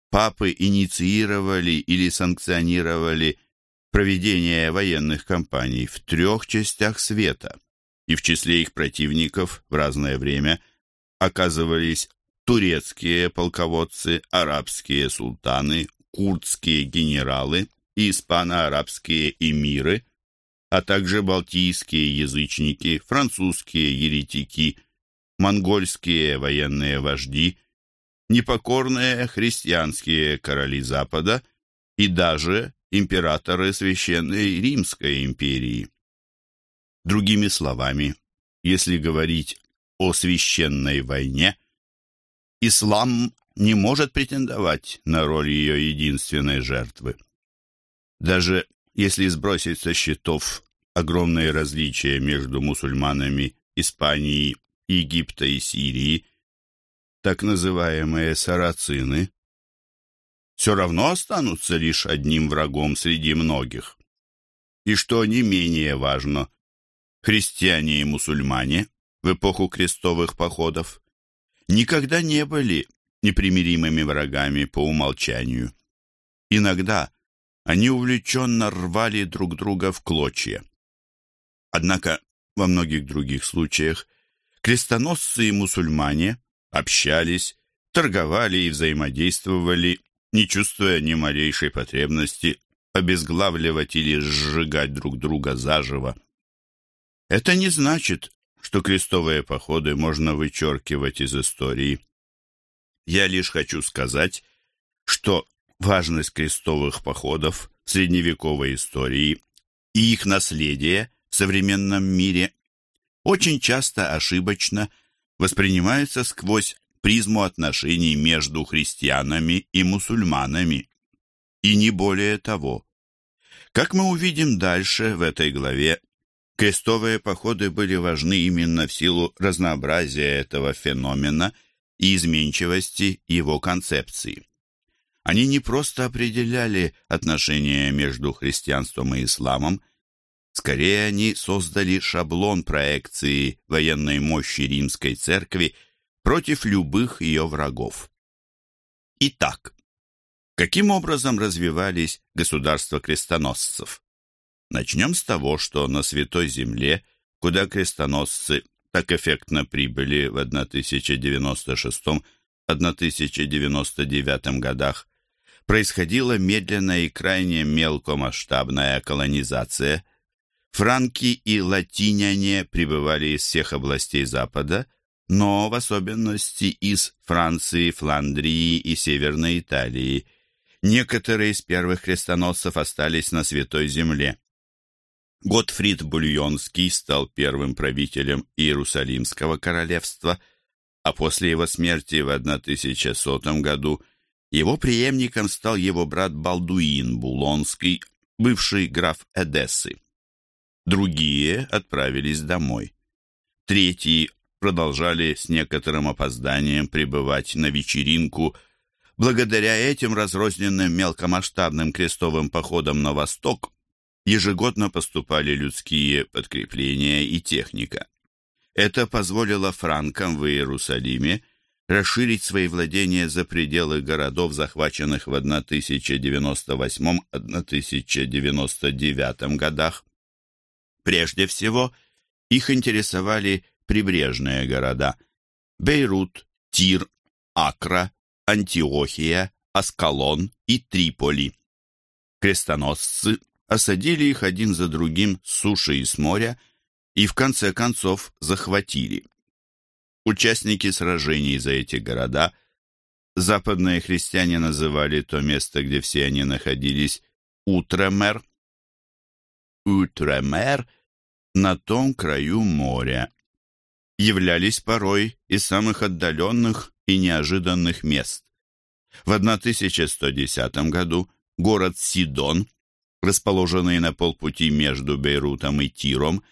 папы инициировали или санкционировали проведения военных кампаний в трех частях света, и в числе их противников в разное время оказывались турецкие полководцы, арабские султаны, курдские генералы испано-арабские эмиры, а также балтийские язычники, французские еретики, монгольские военные вожди, непокорные христианские короли Запада и даже императоры Священной Римской империи. Другими словами, если говорить о священной войне, ислам не может претендовать на роль ее единственной жертвы. Даже если сбросить со счетов огромные различия между мусульманами Испании, Египта и Сирии, так называемые сарацины все равно останутся лишь одним врагом среди многих. И что не менее важно, христиане и мусульмане в эпоху крестовых походов никогда не были непримиримыми врагами по умолчанию. Иногда они увлеченно рвали друг друга в клочья. Однако во многих других случаях крестоносцы и мусульмане общались, торговали и взаимодействовали, не чувствуя ни малейшей потребности обезглавливать или сжигать друг друга заживо. Это не значит, что крестовые походы можно вычеркивать из истории. Я лишь хочу сказать, что важность крестовых походов в средневековой истории и их наследие в современном мире очень часто ошибочно воспринимается сквозь призму отношений между христианами и мусульманами. И не более того. Как мы увидим дальше в этой главе, крестовые походы были важны именно в силу разнообразия этого феномена и изменчивости его концепции. Они не просто определяли отношения между христианством и исламом, скорее они создали шаблон проекции военной мощи римской церкви против любых ее врагов. Итак, каким образом развивались государства крестоносцев? Начнем с того, что на Святой Земле, куда крестоносцы так эффектно прибыли в 1096-1099 годах, происходила медленная и крайне мелкомасштабная колонизация. Франки и латиняне прибывали из всех областей Запада, но в особенности из Франции, Фландрии и Северной Италии. Некоторые из первых крестоносцев остались на Святой Земле. Готфрид Бульонский стал первым правителем Иерусалимского королевства, а после его смерти в 1100 году – его преемником стал его брат Балдуин Булонский, бывший граф Эдессы. Другие отправились домой. Третьи продолжали с некоторым опозданием пребывать на вечеринку. Благодаря этим разрозненным мелкомасштабным крестовым походам на восток ежегодно поступали людские подкрепления и техника. Это позволило франкам в Иерусалиме расширить свои владения за пределы городов, захваченных в 1098-1099 годах. Прежде всего, их интересовали прибрежные города – Бейрут, Тир, Акра, Антиохия, Аскалон и Триполи. Крестоносцы осадили их один за другим с суши и с моря и в конце концов захватили. Участники сражений за эти города западные христиане называли то место, где все они находились, Утремер. Утремер на том краю моря. Являлись порой из самых отдаленных и неожиданных мест. В 1110 году город Сидон, расположенный на полпути между Бейрутом и Тиром,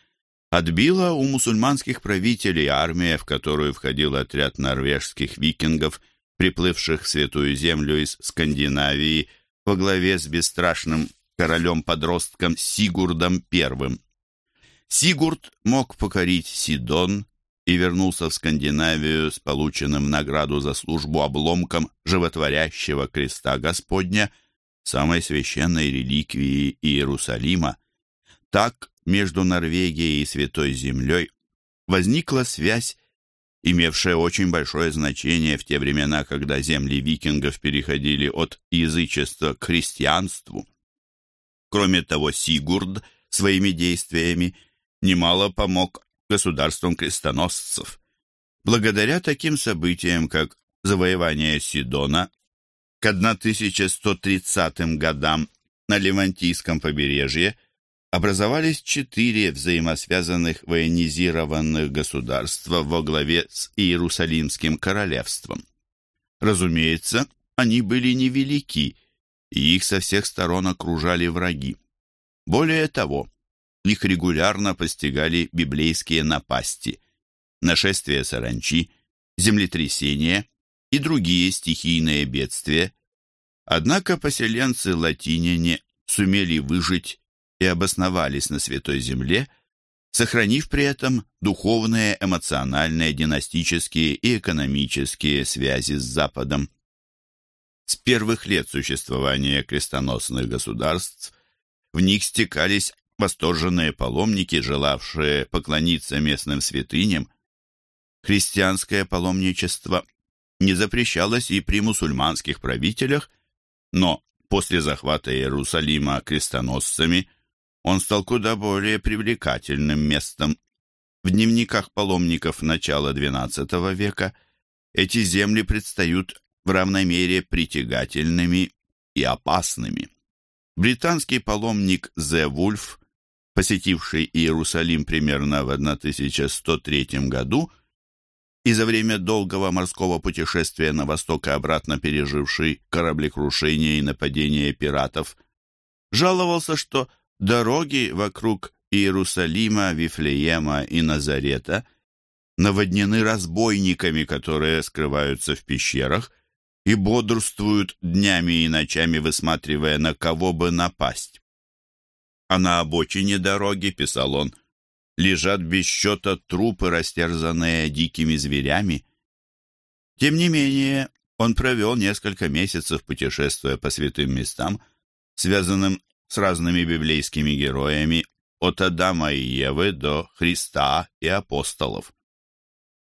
отбила у мусульманских правителей армия, в которую входил отряд норвежских викингов, приплывших в Святую Землю из Скандинавии во главе с бесстрашным королем-подростком Сигурдом I. Сигурд мог покорить Сидон и вернулся в Скандинавию с полученным в награду за службу обломком животворящего креста Господня, самой священной реликвии Иерусалима. Так между Норвегией и Святой Землей возникла связь, имевшая очень большое значение в те времена, когда земли викингов переходили от язычества к христианству. Кроме того, Сигурд своими действиями немало помог государствам крестоносцев. Благодаря таким событиям, как завоевание Сидона к 1130 годам на Левантийском побережье образовались четыре взаимосвязанных военизированных государства во главе с Иерусалимским королевством. Разумеется, они были невелики, и их со всех сторон окружали враги. Более того, их регулярно постигали библейские напасти, нашествия саранчи, землетрясения и другие стихийные бедствия. Однако поселенцы латиняне сумели выжить и обосновались на Святой Земле, сохранив при этом духовные, эмоциональные, династические и экономические связи с Западом. С первых лет существования крестоносных государств в них стекались восторженные паломники, желавшие поклониться местным святыням. Христианское паломничество не запрещалось и при мусульманских правителях, но после захвата Иерусалима крестоносцами он стал куда более привлекательным местом. В дневниках паломников начала XII века эти земли предстают в равной мере притягательными и опасными. Британский паломник Зе Вульф, посетивший Иерусалим примерно в 1103 году и за время долгого морского путешествия на восток и обратно переживший кораблекрушение и нападение пиратов, жаловался, что дороги вокруг Иерусалима, Вифлеема и Назарета наводнены разбойниками, которые скрываются в пещерах и бодрствуют днями и ночами, высматривая, на кого бы напасть. А на обочине дороги, писал он, лежат без счета трупы, растерзанные дикими зверями. Тем не менее, он провел несколько месяцев, путешествуя по святым местам, связанным с разными библейскими героями от Адама и Евы до Христа и апостолов.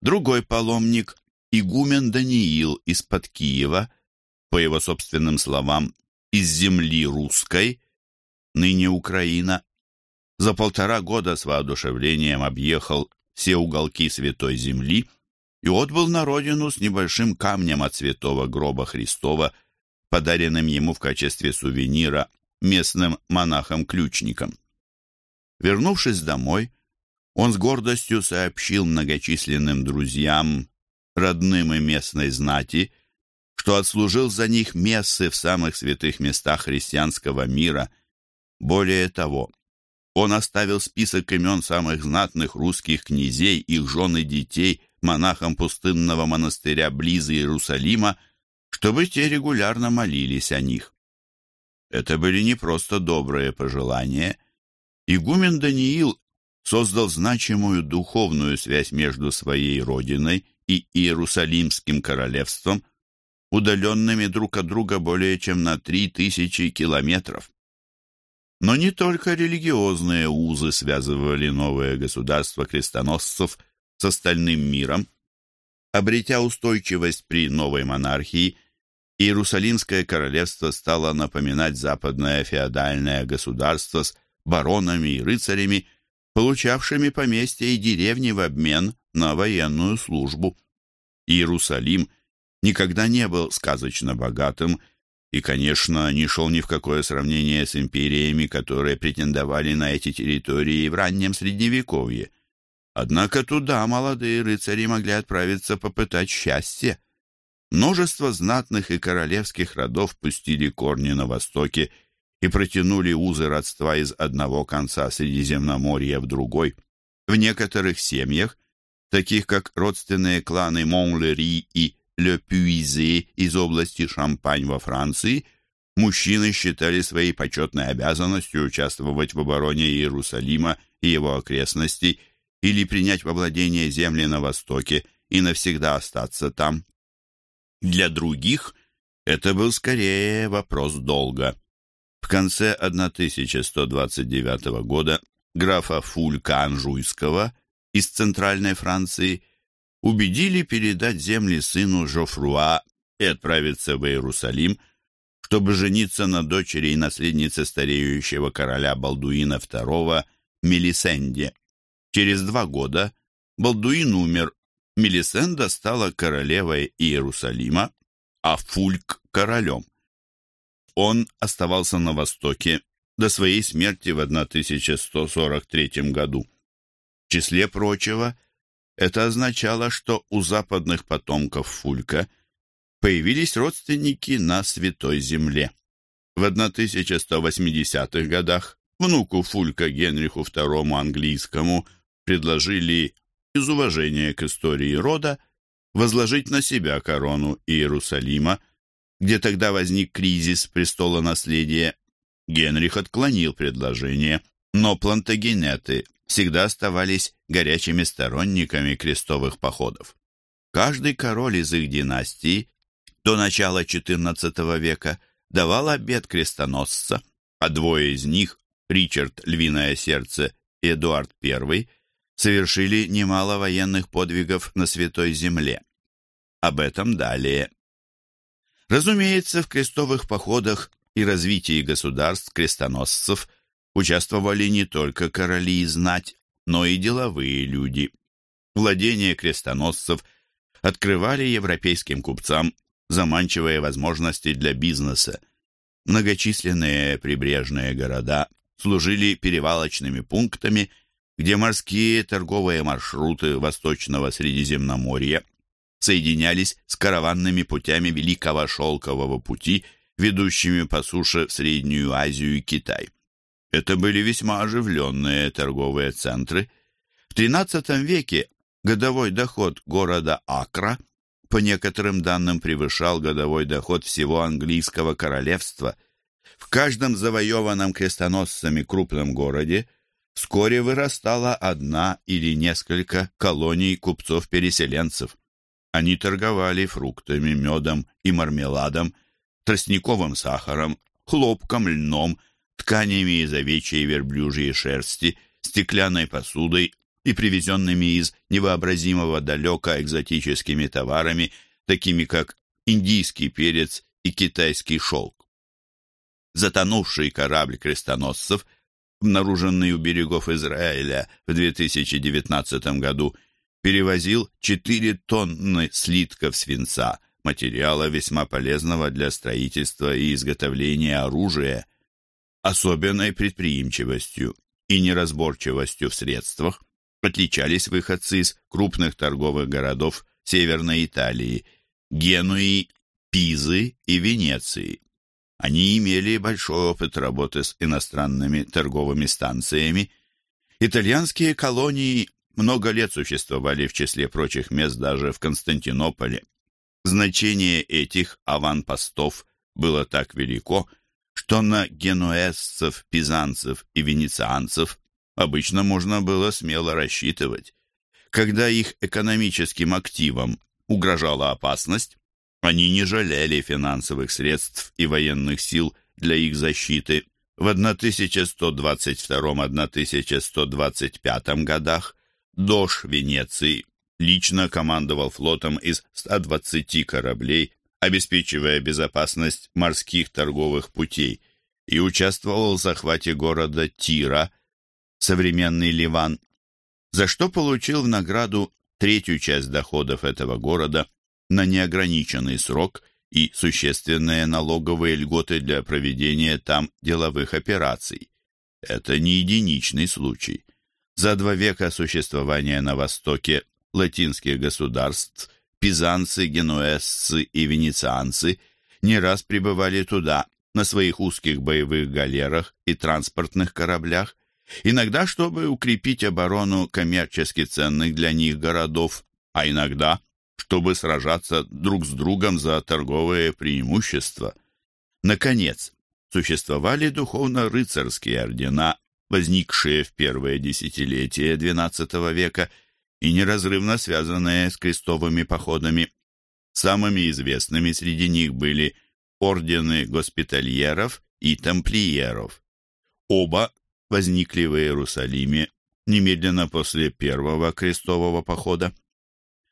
Другой паломник, игумен Даниил из-под Киева, по его собственным словам, из земли русской, ныне Украина, за полтора года с воодушевлением объехал все уголки Святой Земли и отбыл на родину с небольшим камнем от святого гроба Христова, подаренным ему в качестве сувенира местным монахом-ключником. Вернувшись домой, он с гордостью сообщил многочисленным друзьям родным и местной знати, что отслужил за них мессы в самых святых местах христианского мира. Более того, он оставил список имен самых знатных русских князей, их жен и детей, монахам пустынного монастыря близ Иерусалима, чтобы те регулярно молились о них. Это были не просто добрые пожелания. Игумен Даниил создал значимую духовную связь между своей родиной и Иерусалимским королевством, удаленными друг от друга более чем на три тысячи километров. Но не только религиозные узы связывали новое государство крестоносцев с остальным миром. Обретя устойчивость при новой монархии, Иерусалимское королевство стало напоминать западное феодальное государство с баронами и рыцарями, получавшими поместья и деревни в обмен на военную службу. Иерусалим никогда не был сказочно богатым и, конечно, не шел ни в какое сравнение с империями, которые претендовали на эти территории в раннем Средневековье. Однако туда молодые рыцари могли отправиться попытать счастье. Множество знатных и королевских родов пустили корни на востоке и протянули узы родства из одного конца Средиземноморья в другой. В некоторых семьях таких как родственные кланы Монлери и Ле Пюизе из области Шампань во Франции, мужчины считали своей почетной обязанностью участвовать в обороне Иерусалима и его окрестностей или принять во владение земли на Востоке и навсегда остаться там. Для других это был скорее вопрос долга. В конце 1129 года графа Фулька Анжуйского – из Центральной Франции убедили передать земли сыну Жофруа и отправиться в Иерусалим, чтобы жениться на дочери и наследнице стареющего короля Балдуина II Мелисенде. Через два года Балдуин умер, Мелисенда стала королевой Иерусалима, а Фульк – королем. Он оставался на Востоке до своей смерти в 1143 году числе прочего, это означало, что у западных потомков Фулька появились родственники на Святой Земле. В 1180-х годах внуку Фулька Генриху II английскому предложили из уважения к истории рода возложить на себя корону Иерусалима, где тогда возник кризис престола наследия. Генрих отклонил предложение, но плантагенеты всегда оставались горячими сторонниками крестовых походов. Каждый король из их династии до начала XIV века давал обет крестоносца, а двое из них, Ричард Львиное Сердце и Эдуард I, совершили немало военных подвигов на Святой Земле. Об этом далее. Разумеется, в крестовых походах и развитии государств крестоносцев участвовали не только короли и знать, но и деловые люди. Владения крестоносцев открывали европейским купцам заманчивые возможности для бизнеса. Многочисленные прибрежные города служили перевалочными пунктами, где морские торговые маршруты Восточного Средиземноморья соединялись с караванными путями Великого Шелкового пути, ведущими по суше в Среднюю Азию и Китай. Это были весьма оживленные торговые центры. В XIII веке годовой доход города Акра по некоторым данным превышал годовой доход всего английского королевства. В каждом завоеванном крестоносцами крупном городе вскоре вырастала одна или несколько колоний купцов-переселенцев. Они торговали фруктами, медом и мармеладом, тростниковым сахаром, хлопком, льном, тканями из овечьей и верблюжьей шерсти, стеклянной посудой и привезенными из невообразимого далека экзотическими товарами, такими как индийский перец и китайский шелк. Затонувший корабль крестоносцев, обнаруженный у берегов Израиля в 2019 году, перевозил 4 тонны слитков свинца, материала весьма полезного для строительства и изготовления оружия. Особенной предприимчивостью и неразборчивостью в средствах отличались выходцы из крупных торговых городов Северной Италии, Генуи, Пизы и Венеции. Они имели большой опыт работы с иностранными торговыми станциями. Итальянские колонии много лет существовали в числе прочих мест даже в Константинополе. Значение этих аванпостов было так велико, что на генуэзцев, пизанцев и венецианцев обычно можно было смело рассчитывать. Когда их экономическим активам угрожала опасность, они не жалели финансовых средств и военных сил для их защиты. В 1122-1125 годах Дош Венеции лично командовал флотом из 120 кораблей, обеспечивая безопасность морских торговых путей, и участвовал в захвате города Тира, современный Ливан, за что получил в награду третью часть доходов этого города на неограниченный срок и существенные налоговые льготы для проведения там деловых операций. Это не единичный случай. За два века существования на Востоке латинских государств пизанцы, генуэзцы и венецианцы не раз прибывали туда на своих узких боевых галерах и транспортных кораблях, иногда чтобы укрепить оборону коммерчески ценных для них городов, а иногда чтобы сражаться друг с другом за торговые преимущества. Наконец, существовали духовно-рыцарские ордена возникшие в первые десятилетия XII века и неразрывно связанные с крестовыми походами. Самыми известными среди них были ордены госпитальеров и тамплиеров. Оба возникли в Иерусалиме немедленно после первого крестового похода.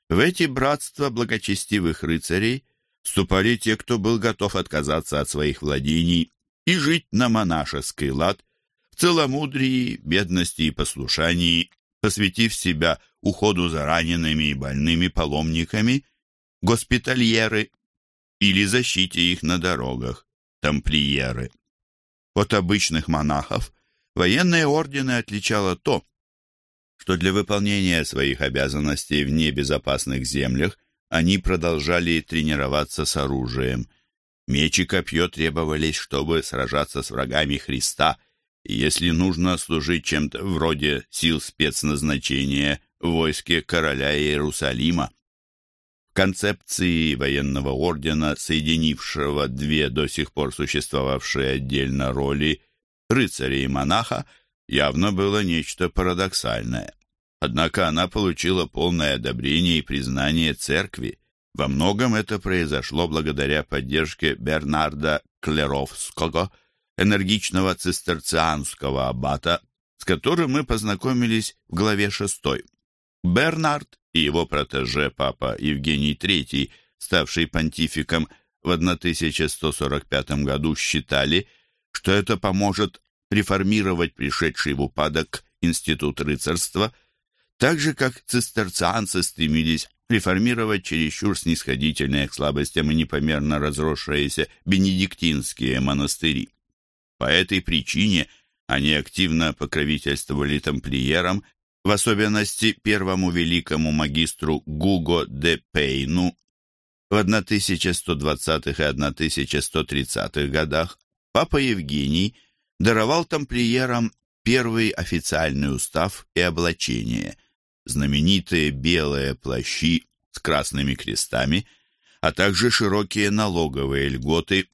В эти братства благочестивых рыцарей вступали те, кто был готов отказаться от своих владений и жить на монашеский лад в целомудрии, бедности и послушании, посвятив себя уходу за ранеными и больными паломниками, госпитальеры или защите их на дорогах, тамплиеры. От обычных монахов военные ордены отличало то, что для выполнения своих обязанностей в небезопасных землях они продолжали тренироваться с оружием. Меч и копье требовались, чтобы сражаться с врагами Христа – если нужно служить чем-то вроде сил спецназначения в войске короля Иерусалима. В концепции военного ордена, соединившего две до сих пор существовавшие отдельно роли рыцаря и монаха, явно было нечто парадоксальное. Однако она получила полное одобрение и признание церкви. Во многом это произошло благодаря поддержке Бернарда Клеровского, энергичного цистерцианского аббата, с которым мы познакомились в главе 6. Бернард и его протеже папа Евгений III, ставший понтификом в 1145 году, считали, что это поможет реформировать пришедший в упадок институт рыцарства, так же, как цистерцианцы стремились реформировать чересчур снисходительные к слабостям и непомерно разросшиеся бенедиктинские монастыри. По этой причине они активно покровительствовали тамплиерам, в особенности первому великому магистру Гуго де Пейну в 1120-х и 1130-х годах Папа Евгений даровал тамплиерам первый официальный устав и облачение, знаменитые белые плащи с красными крестами, а также широкие налоговые льготы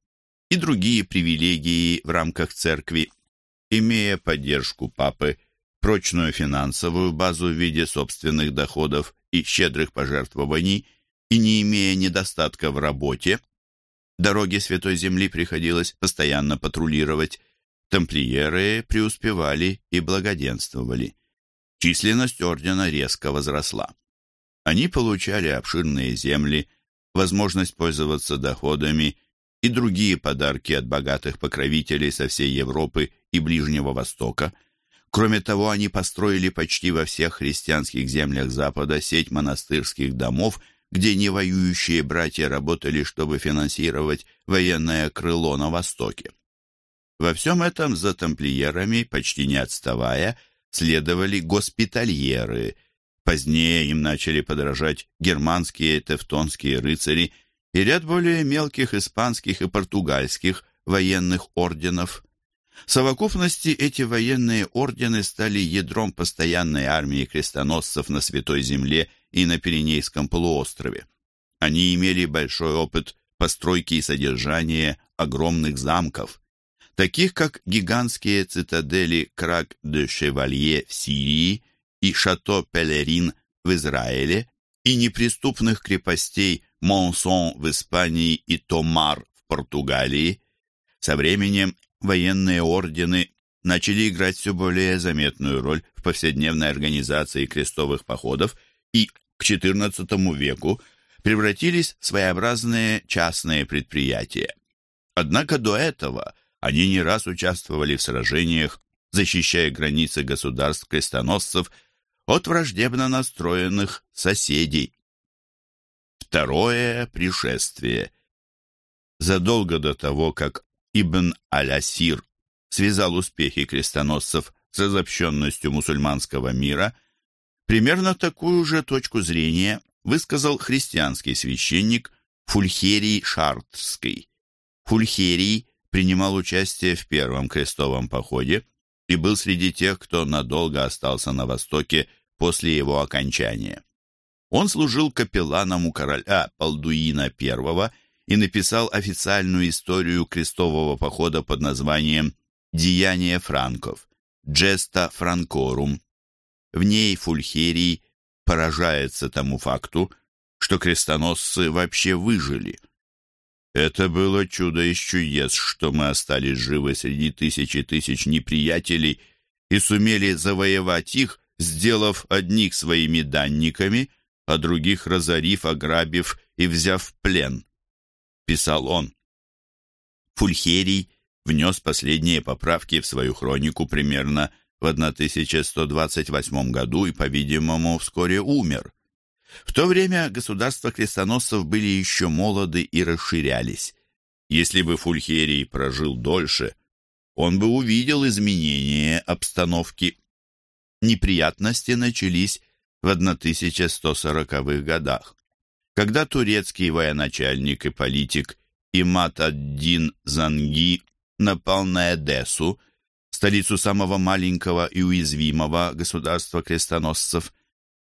и другие привилегии в рамках церкви, имея поддержку папы, прочную финансовую базу в виде собственных доходов и щедрых пожертвований и не имея недостатка в работе, дороги Святой Земли приходилось постоянно патрулировать, тамплиеры преуспевали и благоденствовали. Численность ордена резко возросла. Они получали обширные земли, возможность пользоваться доходами и другие подарки от богатых покровителей со всей Европы и Ближнего Востока. Кроме того, они построили почти во всех христианских землях Запада сеть монастырских домов, где невоюющие братья работали, чтобы финансировать военное крыло на Востоке. Во всем этом за тамплиерами, почти не отставая, следовали госпитальеры. Позднее им начали подражать германские тевтонские рыцари и ряд более мелких испанских и португальских военных орденов. В совокупности эти военные ордены стали ядром постоянной армии крестоносцев на Святой Земле и на Пиренейском полуострове. Они имели большой опыт постройки и содержания огромных замков, таких как гигантские цитадели Крак-де-Шевалье в Сирии и Шато-Пелерин в Израиле, и неприступных крепостей Монсон в Испании и Томар в Португалии. Со временем военные ордены начали играть все более заметную роль в повседневной организации крестовых походов и к XIV веку превратились в своеобразные частные предприятия. Однако до этого они не раз участвовали в сражениях, защищая границы государств-крестоносцев от враждебно настроенных соседей. Второе пришествие. Задолго до того, как Ибн Алясир связал успехи крестоносцев с разобщенностью мусульманского мира, примерно такую же точку зрения высказал христианский священник Фульхерий Шартский. Фульхерий принимал участие в первом крестовом походе и был среди тех, кто надолго остался на Востоке после его окончания. Он служил капелланом у короля Палдуина I и написал официальную историю крестового похода под названием «Деяния франков» «Джеста франкорум». В ней Фульхерий поражается тому факту, что крестоносцы вообще выжили – это было чудо из чудес, что мы остались живы среди тысячи тысяч неприятелей и сумели завоевать их, сделав одних своими данниками, а других разорив, ограбив и взяв в плен. Писал он. Фульхерий внес последние поправки в свою хронику примерно в 1128 году и, по-видимому, вскоре умер. В то время государства крестоносцев были еще молоды и расширялись. Если бы Фульхерий прожил дольше, он бы увидел изменение обстановки. Неприятности начались в 1140-х годах, когда турецкий военачальник и политик Имат ад-Дин Занги напал на Эдессу, столицу самого маленького и уязвимого государства крестоносцев.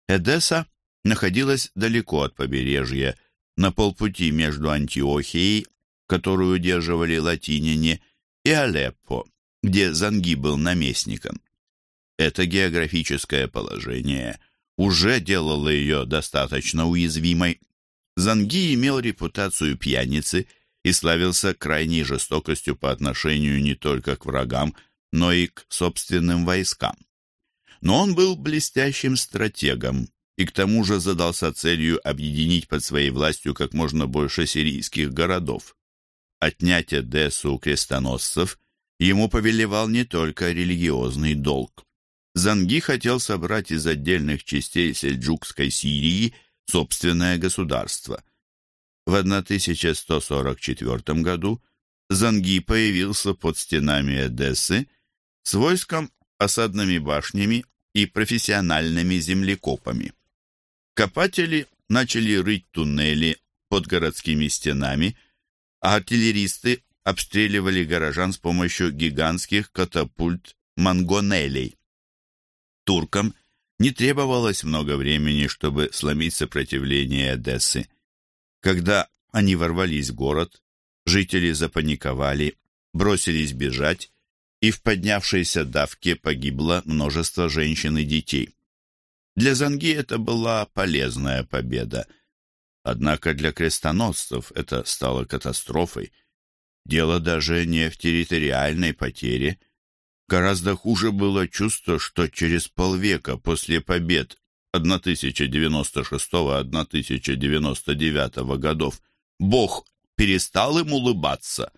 Эдесса находилась далеко от побережья, на полпути между Антиохией, которую удерживали латиняне, и Алеппо, где Занги был наместником. Это географическое положение уже делало ее достаточно уязвимой. Занги имел репутацию пьяницы и славился крайней жестокостью по отношению не только к врагам, но и к собственным войскам. Но он был блестящим стратегом и к тому же задался целью объединить под своей властью как можно больше сирийских городов. Отнять Эдессу крестоносцев ему повелевал не только религиозный долг. Занги хотел собрать из отдельных частей сельджукской Сирии собственное государство. В 1144 году Занги появился под стенами Эдессы с войском, осадными башнями и профессиональными землекопами. Копатели начали рыть туннели под городскими стенами, а артиллеристы обстреливали горожан с помощью гигантских катапульт мангонелей. Туркам не требовалось много времени, чтобы сломить сопротивление Одессы. Когда они ворвались в город, жители запаниковали, бросились бежать, и в поднявшейся давке погибло множество женщин и детей. Для Занги это была полезная победа. Однако для крестоносцев это стало катастрофой. Дело даже не в территориальной потере. Гораздо хуже было чувство, что через полвека после побед 1096-1099 годов Бог перестал им улыбаться.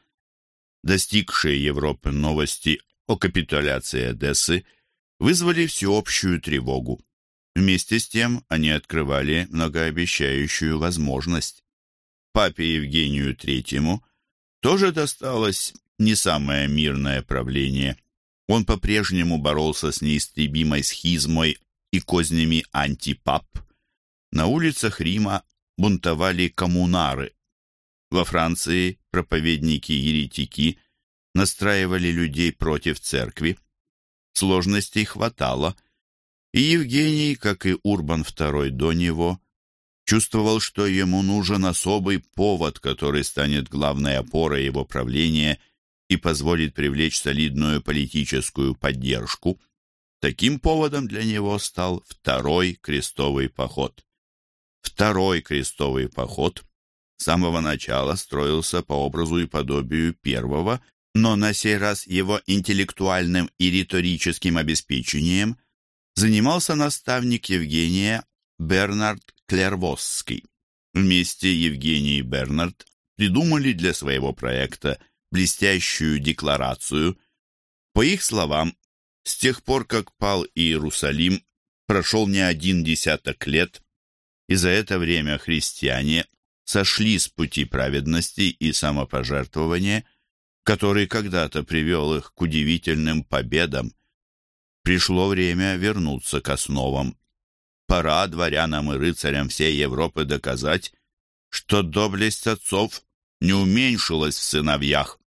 Достигшие Европы новости о капитуляции Одессы вызвали всеобщую тревогу. Вместе с тем они открывали многообещающую возможность. Папе Евгению Третьему тоже досталось не самое мирное правление. Он по-прежнему боролся с неистребимой схизмой и кознями антипап. На улицах Рима бунтовали коммунары. Во Франции проповедники-еретики настраивали людей против церкви. Сложностей хватало, и Евгений, как и Урбан II до него, чувствовал, что ему нужен особый повод, который станет главной опорой его правления и позволит привлечь солидную политическую поддержку. Таким поводом для него стал второй крестовый поход. Второй крестовый поход с самого начала строился по образу и подобию первого, но на сей раз его интеллектуальным и риторическим обеспечением занимался наставник Евгения Бернард Клервосский. Вместе Евгений и Бернард придумали для своего проекта блестящую декларацию. По их словам, с тех пор, как пал Иерусалим, прошел не один десяток лет, и за это время христиане сошли с пути праведности и самопожертвования, который когда-то привел их к удивительным победам. Пришло время вернуться к основам. Пора дворянам и рыцарям всей Европы доказать, что доблесть отцов не уменьшилась в сыновьях.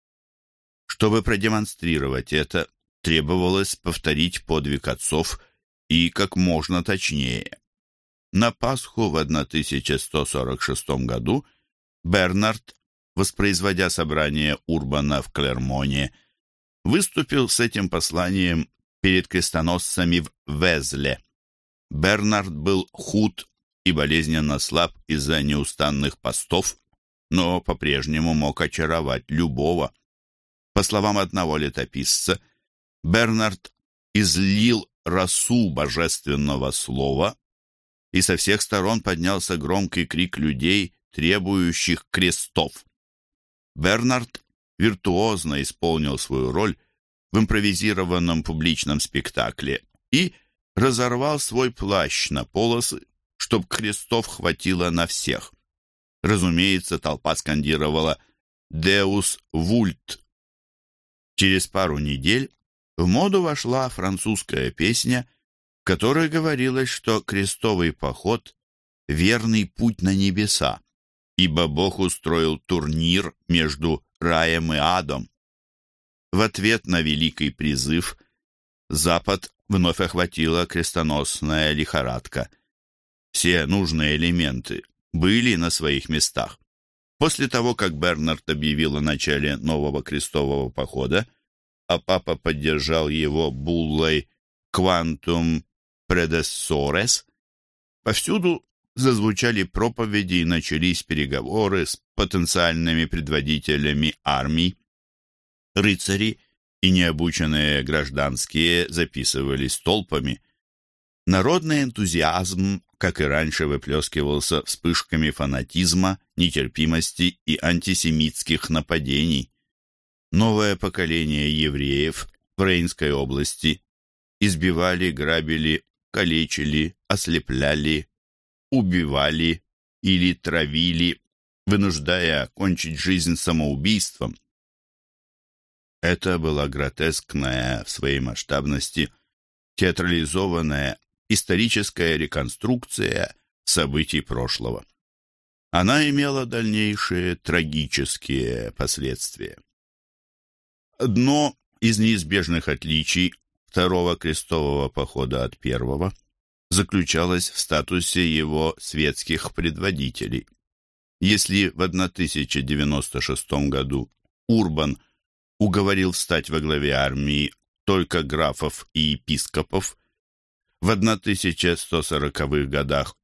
Чтобы продемонстрировать это, требовалось повторить подвиг отцов и как можно точнее. На Пасху в 1146 году Бернард, воспроизводя собрание Урбана в Клермоне, выступил с этим посланием перед крестоносцами в Везле. Бернард был худ и болезненно слаб из-за неустанных постов, но по-прежнему мог очаровать любого. По словам одного летописца, Бернард излил росу божественного слова и со всех сторон поднялся громкий крик людей, требующих крестов. Бернард виртуозно исполнил свою роль в импровизированном публичном спектакле и разорвал свой плащ на полосы, чтоб крестов хватило на всех. Разумеется, толпа скандировала «Деус вульт». Через пару недель в моду вошла французская песня в которой говорилось, что крестовый поход — верный путь на небеса, ибо Бог устроил турнир между раем и адом. В ответ на великий призыв Запад вновь охватила крестоносная лихорадка. Все нужные элементы были на своих местах. После того, как Бернард объявил о начале нового крестового похода, а папа поддержал его буллой «Quantum predecessores», повсюду зазвучали проповеди и начались переговоры с потенциальными предводителями армий. Рыцари и необученные гражданские записывались толпами. Народный энтузиазм, как и раньше, выплескивался вспышками фанатизма, нетерпимости и антисемитских нападений. Новое поколение евреев в Рейнской области избивали, грабили, калечили, ослепляли, убивали или травили, вынуждая окончить жизнь самоубийством. Это была гротескная в своей масштабности, театрализованная историческая реконструкция событий прошлого. Она имела дальнейшие трагические последствия. Одно из неизбежных отличий второго крестового похода от первого заключалось в статусе его светских предводителей. Если в 1096 году Урбан – уговорил встать во главе армии только графов и епископов. В 1140-х годах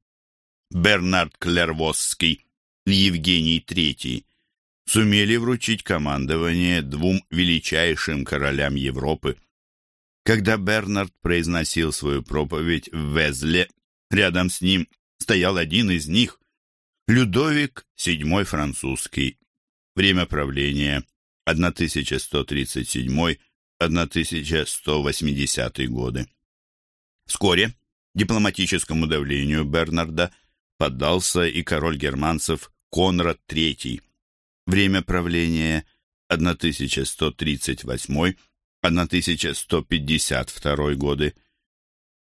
Бернард Клервосский и Евгений III сумели вручить командование двум величайшим королям Европы. Когда Бернард произносил свою проповедь в Везле, рядом с ним стоял один из них, Людовик VII французский. Время правления 1137-1180 годы. Вскоре дипломатическому давлению Бернарда поддался и король германцев Конрад III. Время правления 1138-1152 годы.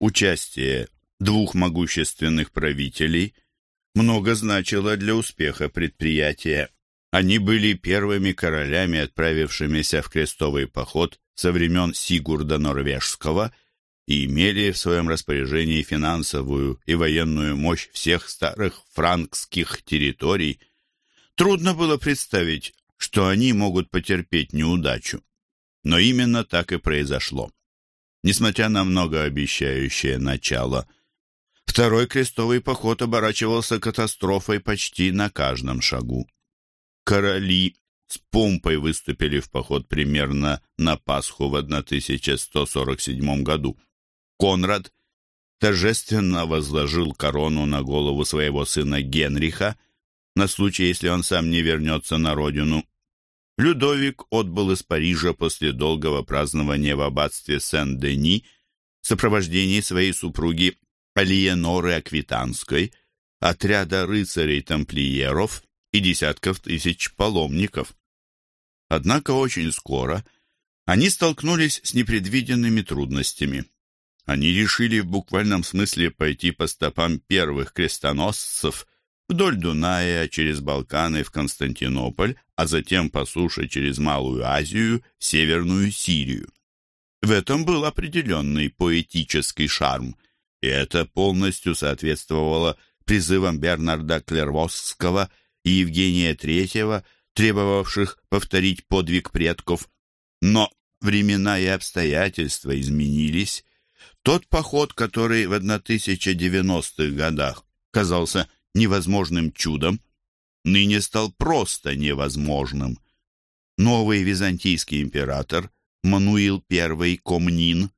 Участие двух могущественных правителей много значило для успеха предприятия они были первыми королями, отправившимися в крестовый поход со времен Сигурда Норвежского и имели в своем распоряжении финансовую и военную мощь всех старых франкских территорий. Трудно было представить, что они могут потерпеть неудачу. Но именно так и произошло. Несмотря на многообещающее начало, второй крестовый поход оборачивался катастрофой почти на каждом шагу короли с помпой выступили в поход примерно на Пасху в 1147 году. Конрад торжественно возложил корону на голову своего сына Генриха на случай, если он сам не вернется на родину. Людовик отбыл из Парижа после долгого празднования в аббатстве Сен-Дени в сопровождении своей супруги Алиеноры Аквитанской, отряда рыцарей-тамплиеров и десятков тысяч паломников. Однако очень скоро они столкнулись с непредвиденными трудностями. Они решили в буквальном смысле пойти по стопам первых крестоносцев вдоль Дуная через Балканы в Константинополь, а затем по суше через Малую Азию Северную Сирию. В этом был определенный поэтический шарм, и это полностью соответствовало призывам Бернарда Клервосского – и Евгения III, требовавших повторить подвиг предков. Но времена и обстоятельства изменились. Тот поход, который в 1090-х годах казался невозможным чудом, ныне стал просто невозможным. Новый византийский император Мануил I Комнин,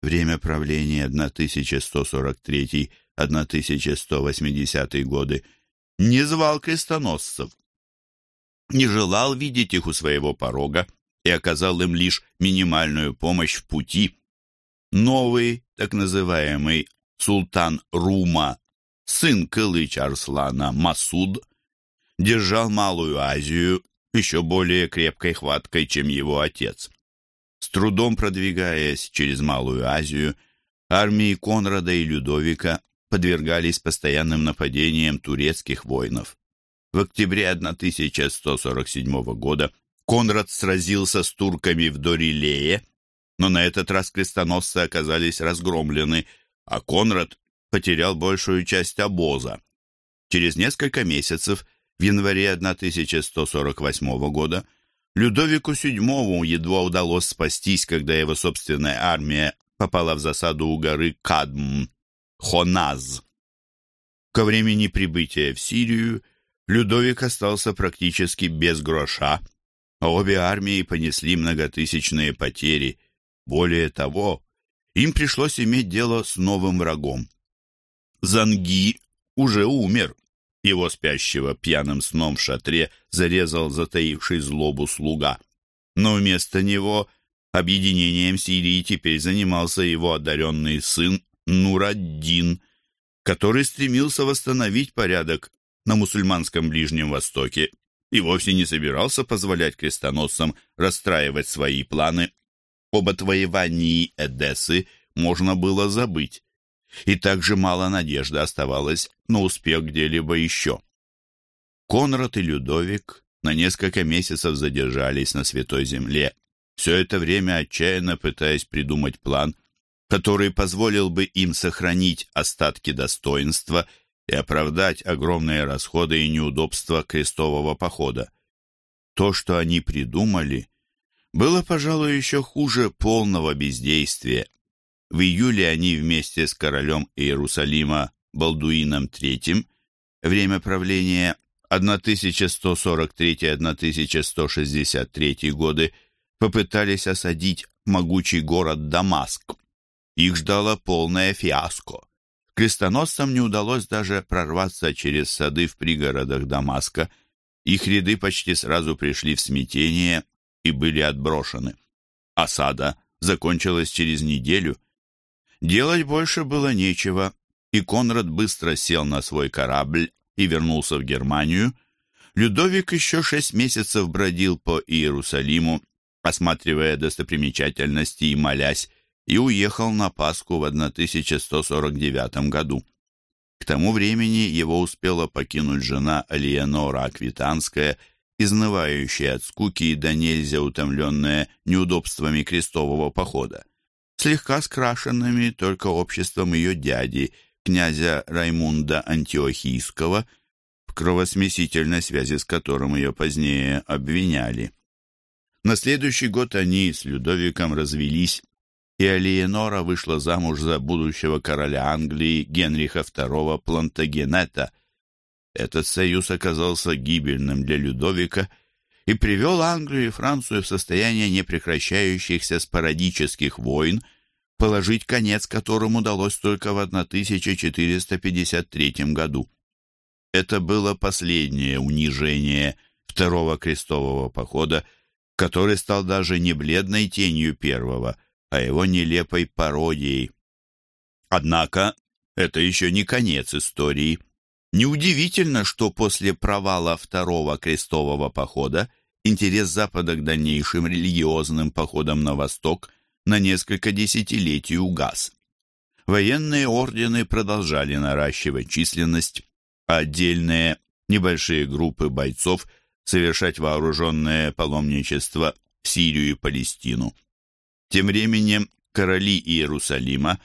время правления 1143-1180 годы, не звал крестоносцев, не желал видеть их у своего порога и оказал им лишь минимальную помощь в пути. Новый, так называемый султан Рума, сын Кылыч Арслана Масуд, держал Малую Азию еще более крепкой хваткой, чем его отец. С трудом продвигаясь через Малую Азию, армии Конрада и Людовика подвергались постоянным нападениям турецких воинов. В октябре 1147 года Конрад сразился с турками в Дорилее, но на этот раз крестоносцы оказались разгромлены, а Конрад потерял большую часть обоза. Через несколько месяцев, в январе 1148 года, Людовику VII едва удалось спастись, когда его собственная армия попала в засаду у горы Кадм, Хоназ. Ко времени прибытия в Сирию Людовик остался практически без гроша, а обе армии понесли многотысячные потери. Более того, им пришлось иметь дело с новым врагом. Занги уже умер. Его спящего пьяным сном в шатре зарезал затаивший злобу слуга. Но вместо него объединением Сирии теперь занимался его одаренный сын Нураддин, который стремился восстановить порядок на мусульманском Ближнем Востоке и вовсе не собирался позволять крестоносцам расстраивать свои планы. Об отвоевании Эдессы можно было забыть, и также мало надежды оставалось на успех где-либо еще. Конрад и Людовик на несколько месяцев задержались на Святой Земле, все это время отчаянно пытаясь придумать план, который позволил бы им сохранить остатки достоинства и оправдать огромные расходы и неудобства крестового похода. То, что они придумали, было, пожалуй, еще хуже полного бездействия. В июле они вместе с королем Иерусалима Балдуином III, время правления 1143-1163 годы, попытались осадить могучий город Дамаск. Их ждало полное фиаско. Крестоносцам не удалось даже прорваться через сады в пригородах Дамаска. Их ряды почти сразу пришли в смятение и были отброшены. Осада закончилась через неделю. Делать больше было нечего, и Конрад быстро сел на свой корабль и вернулся в Германию. Людовик еще шесть месяцев бродил по Иерусалиму, осматривая достопримечательности и молясь, и уехал на Пасху в 1149 году. К тому времени его успела покинуть жена Алиенора Аквитанская, изнывающая от скуки и до нельзя утомленная неудобствами крестового похода, слегка скрашенными только обществом ее дяди, князя Раймунда Антиохийского, в кровосмесительной связи с которым ее позднее обвиняли. На следующий год они с Людовиком развелись и Алиенора вышла замуж за будущего короля Англии Генриха II Плантагенета. Этот союз оказался гибельным для Людовика и привел Англию и Францию в состояние непрекращающихся спорадических войн, положить конец которым удалось только в 1453 году. Это было последнее унижение Второго крестового похода, который стал даже не бледной тенью первого – а его нелепой пародией. Однако это еще не конец истории. Неудивительно, что после провала второго крестового похода интерес Запада к дальнейшим религиозным походам на восток на несколько десятилетий угас. Военные ордены продолжали наращивать численность, а отдельные небольшие группы бойцов совершать вооруженное паломничество в Сирию и Палестину. Тем временем короли Иерусалима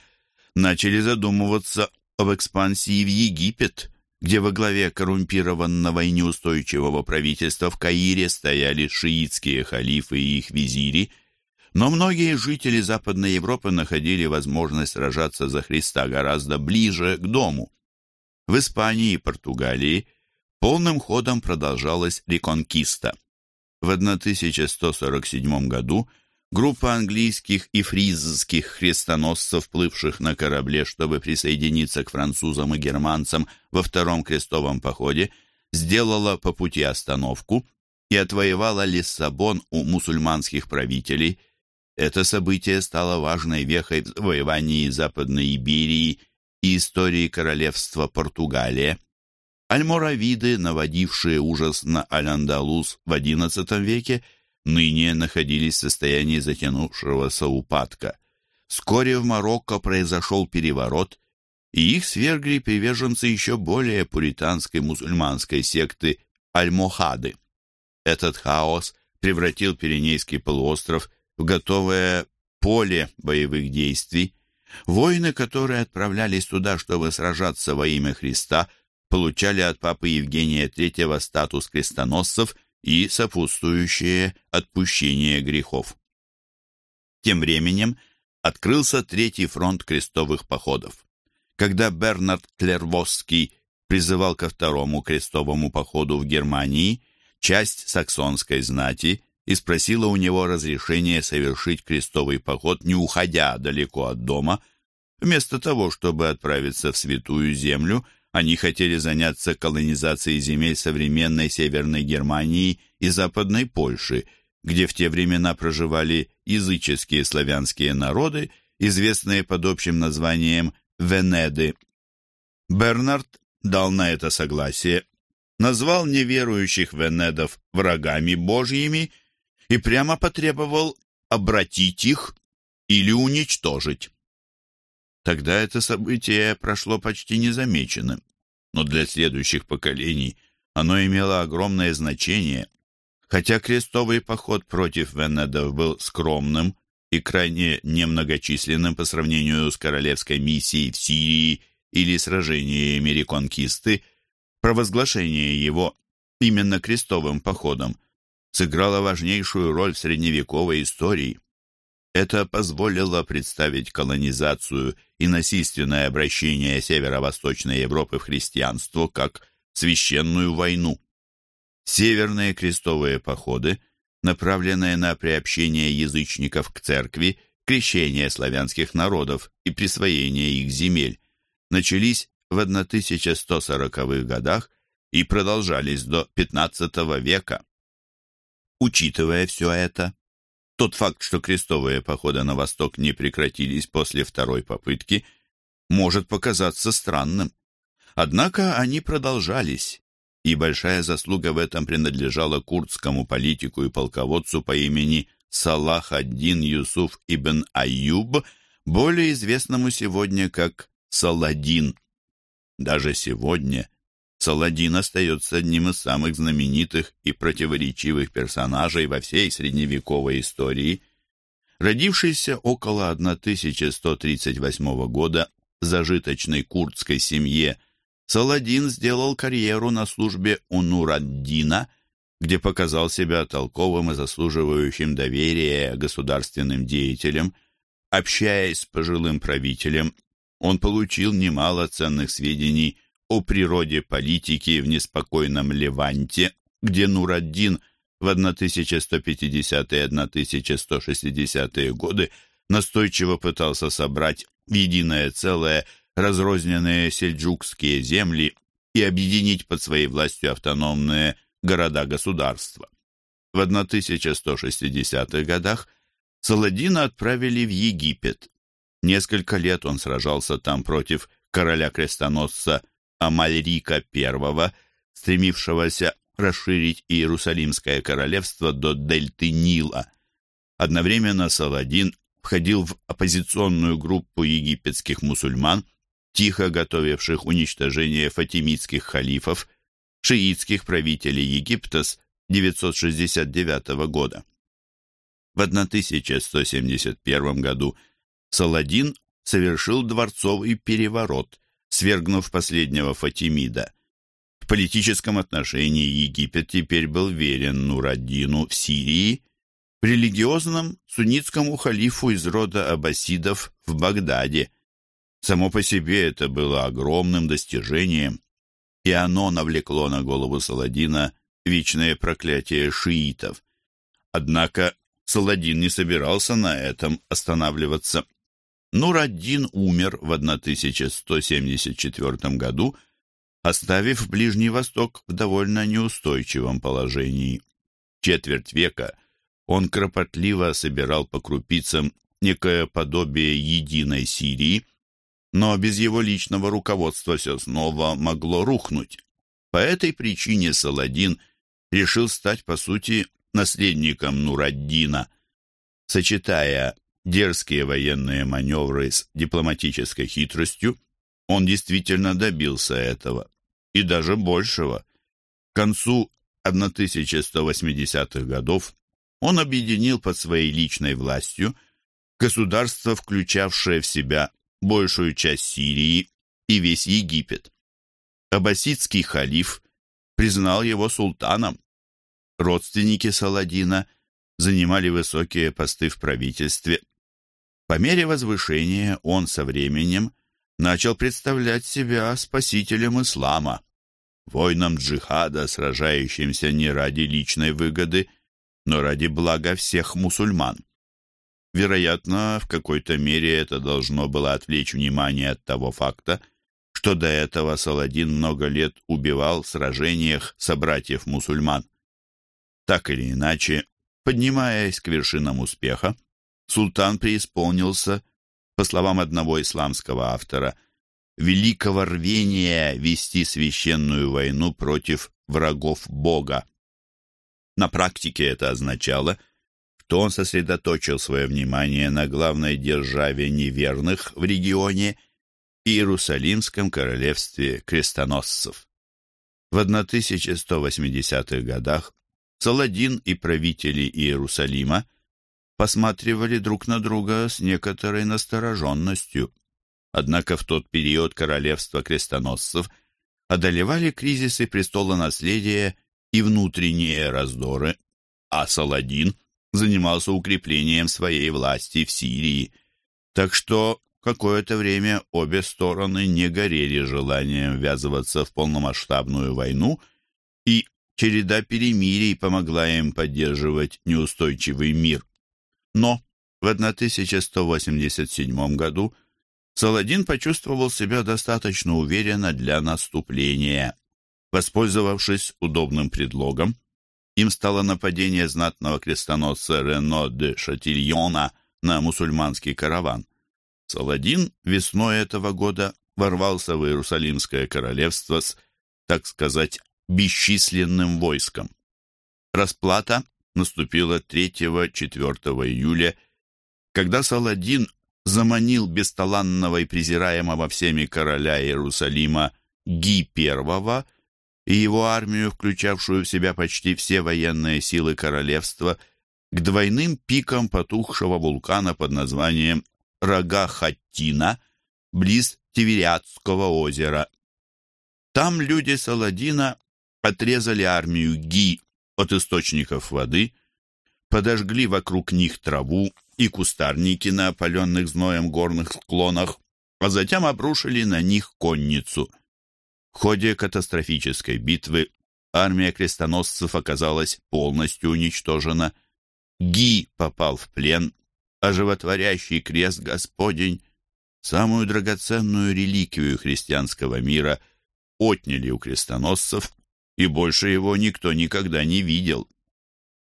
начали задумываться об экспансии в Египет, где во главе коррумпированного и неустойчивого правительства в Каире стояли шиитские халифы и их визири, но многие жители Западной Европы находили возможность сражаться за Христа гораздо ближе к дому. В Испании и Португалии полным ходом продолжалась реконкиста. В 1147 году – Группа английских и фризских хрестоносцев, плывших на корабле, чтобы присоединиться к французам и германцам во Втором крестовом походе, сделала по пути остановку и отвоевала Лиссабон у мусульманских правителей. Это событие стало важной вехой в завоевании Западной Иберии и истории королевства Португалия. Альморавиды, наводившие ужас на Аль-Андалус в XI веке, ныне находились в состоянии затянувшегося упадка. Вскоре в Марокко произошел переворот, и их свергли приверженцы еще более пуританской мусульманской секты Аль-Мохады. Этот хаос превратил Пиренейский полуостров в готовое поле боевых действий. Воины, которые отправлялись туда, чтобы сражаться во имя Христа, получали от папы Евгения III статус крестоносцев и сопутствующее отпущение грехов. Тем временем открылся Третий фронт крестовых походов. Когда Бернард Клервосский призывал ко второму крестовому походу в Германии, часть саксонской знати и спросила у него разрешения совершить крестовый поход, не уходя далеко от дома. Вместо того, чтобы отправиться в Святую Землю, они хотели заняться колонизацией земель современной Северной Германии и Западной Польши, где в те времена проживали языческие славянские народы, известные под общим названием Венеды. Бернард дал на это согласие, назвал неверующих Венедов врагами божьими и прямо потребовал обратить их или уничтожить. Тогда это событие прошло почти незамеченным, но для следующих поколений оно имело огромное значение. Хотя крестовый поход против Венедов был скромным и крайне немногочисленным по сравнению с королевской миссией в Сирии или сражениями реконкисты, провозглашение его именно крестовым походом сыграло важнейшую роль в средневековой истории. Это позволило представить колонизацию и насильственное обращение северо-восточной Европы в христианство как священную войну. Северные крестовые походы, направленные на приобщение язычников к церкви, крещение славянских народов и присвоение их земель, начались в 1140-х годах и продолжались до XV века. Учитывая все это, тот факт, что крестовые походы на восток не прекратились после второй попытки, может показаться странным. Однако они продолжались, и большая заслуга в этом принадлежала курдскому политику и полководцу по имени Салах ад-Дин Юсуф ибн Аюб, более известному сегодня как Саладин. Даже сегодня Саладин остается одним из самых знаменитых и противоречивых персонажей во всей средневековой истории. Родившийся около 1138 года в зажиточной курдской семье, Саладин сделал карьеру на службе у Нураддина, где показал себя толковым и заслуживающим доверия государственным деятелем. Общаясь с пожилым правителем, он получил немало ценных сведений о природе политики в неспокойном Леванте, где Нураддин в 1150-1160-е годы настойчиво пытался собрать в единое целое разрозненные сельджукские земли и объединить под своей властью автономные города-государства. В 1160-х годах Саладина отправили в Египет. Несколько лет он сражался там против короля-крестоносца Амальрика I, стремившегося расширить Иерусалимское королевство до дельты Нила. Одновременно Саладин входил в оппозиционную группу египетских мусульман, тихо готовивших уничтожение фатимидских халифов, шиитских правителей Египта с 969 года. В 1171 году Саладин совершил дворцовый переворот, свергнув последнего Фатимида. В политическом отношении Египет теперь был верен Нураддину в Сирии, в религиозном – суннитскому халифу из рода аббасидов в Багдаде. Само по себе это было огромным достижением, и оно навлекло на голову Саладина вечное проклятие шиитов. Однако Саладин не собирался на этом останавливаться. Нур-ад-Дин умер в 1174 году, оставив Ближний Восток в довольно неустойчивом положении. Четверть века он кропотливо собирал по крупицам некое подобие единой Сирии, но без его личного руководства все снова могло рухнуть. По этой причине Саладин решил стать, по сути, наследником Нураддина, сочетая дерзкие военные маневры с дипломатической хитростью, он действительно добился этого, и даже большего. К концу 1180-х годов он объединил под своей личной властью государство, включавшее в себя большую часть Сирии и весь Египет. Аббасидский халиф признал его султаном. Родственники Саладина занимали высокие посты в правительстве По мере возвышения он со временем начал представлять себя спасителем ислама, воином джихада, сражающимся не ради личной выгоды, но ради блага всех мусульман. Вероятно, в какой-то мере это должно было отвлечь внимание от того факта, что до этого Саладин много лет убивал в сражениях собратьев-мусульман. Так или иначе, поднимаясь к вершинам успеха, султан преисполнился, по словам одного исламского автора, великого рвения вести священную войну против врагов Бога. На практике это означало, что он сосредоточил свое внимание на главной державе неверных в регионе Иерусалимском королевстве крестоносцев. В 1180-х годах Саладин и правители Иерусалима посматривали друг на друга с некоторой настороженностью. Однако в тот период королевства крестоносцев одолевали кризисы престола наследия и внутренние раздоры, а Саладин занимался укреплением своей власти в Сирии. Так что какое-то время обе стороны не горели желанием ввязываться в полномасштабную войну, и череда перемирий помогла им поддерживать неустойчивый мир. Но в 1187 году Саладин почувствовал себя достаточно уверенно для наступления. Воспользовавшись удобным предлогом, им стало нападение знатного крестоносца Рено де Шатильона на мусульманский караван. Саладин весной этого года ворвался в Иерусалимское королевство с, так сказать, бесчисленным войском. Расплата наступила 3-4 июля, когда Саладин заманил бесталанного и презираемого всеми короля Иерусалима Ги I и его армию, включавшую в себя почти все военные силы королевства, к двойным пикам потухшего вулкана под названием Рога-Хаттина, близ Тивериадского озера. Там люди Саладина отрезали армию Ги от источников воды, подожгли вокруг них траву и кустарники на опаленных зноем горных склонах, а затем обрушили на них конницу. В ходе катастрофической битвы армия крестоносцев оказалась полностью уничтожена. Ги попал в плен, а животворящий крест Господень, самую драгоценную реликвию христианского мира, отняли у крестоносцев и больше его никто никогда не видел.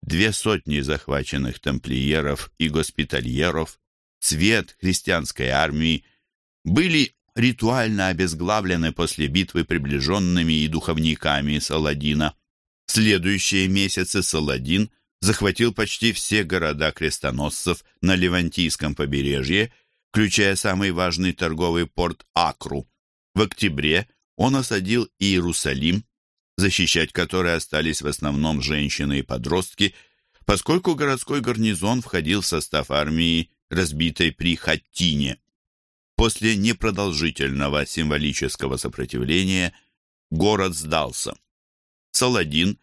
Две сотни захваченных тамплиеров и госпитальеров, цвет христианской армии, были ритуально обезглавлены после битвы приближенными и духовниками Саладина. В следующие месяцы Саладин захватил почти все города крестоносцев на Левантийском побережье, включая самый важный торговый порт Акру. В октябре он осадил Иерусалим, защищать которые остались в основном женщины и подростки, поскольку городской гарнизон входил в состав армии, разбитой при Хаттине. После непродолжительного символического сопротивления город сдался. Саладин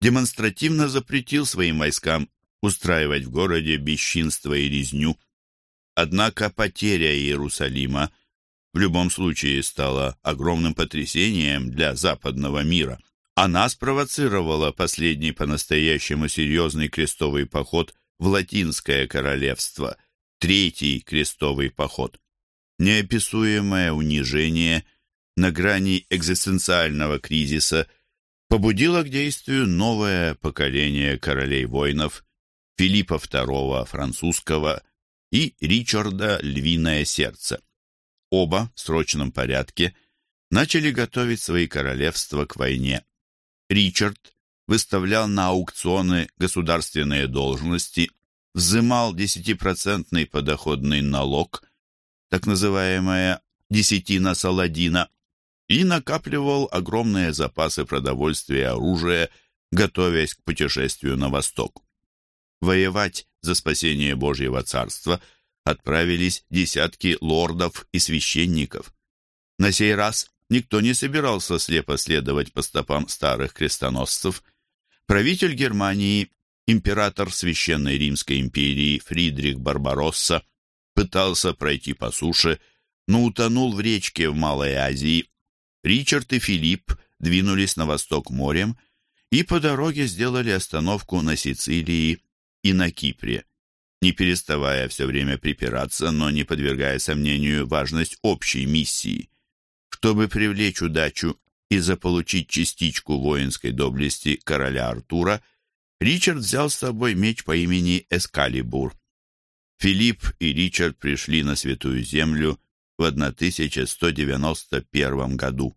демонстративно запретил своим войскам устраивать в городе бесчинство и резню. Однако потеря Иерусалима в любом случае стала огромным потрясением для западного мира. Она спровоцировала последний по-настоящему серьезный крестовый поход в Латинское королевство, Третий крестовый поход. Неописуемое унижение на грани экзистенциального кризиса побудило к действию новое поколение королей-воинов Филиппа II французского и Ричарда Львиное сердце. Оба в срочном порядке начали готовить свои королевства к войне. Ричард выставлял на аукционы государственные должности, взымал десятипроцентный подоходный налог, так называемая «десятина Саладина», и накапливал огромные запасы продовольствия и оружия, готовясь к путешествию на восток. Воевать за спасение Божьего Царства отправились десятки лордов и священников. На сей раз Никто не собирался слепо следовать по стопам старых крестоносцев. Правитель Германии, император Священной Римской империи Фридрих Барбаросса, пытался пройти по суше, но утонул в речке в Малой Азии. Ричард и Филипп двинулись на восток морем и по дороге сделали остановку на Сицилии и на Кипре, не переставая все время припираться, но не подвергая сомнению важность общей миссии. Чтобы привлечь удачу и заполучить частичку воинской доблести короля Артура, Ричард взял с собой меч по имени Эскалибур. Филипп и Ричард пришли на Святую Землю в 1191 году.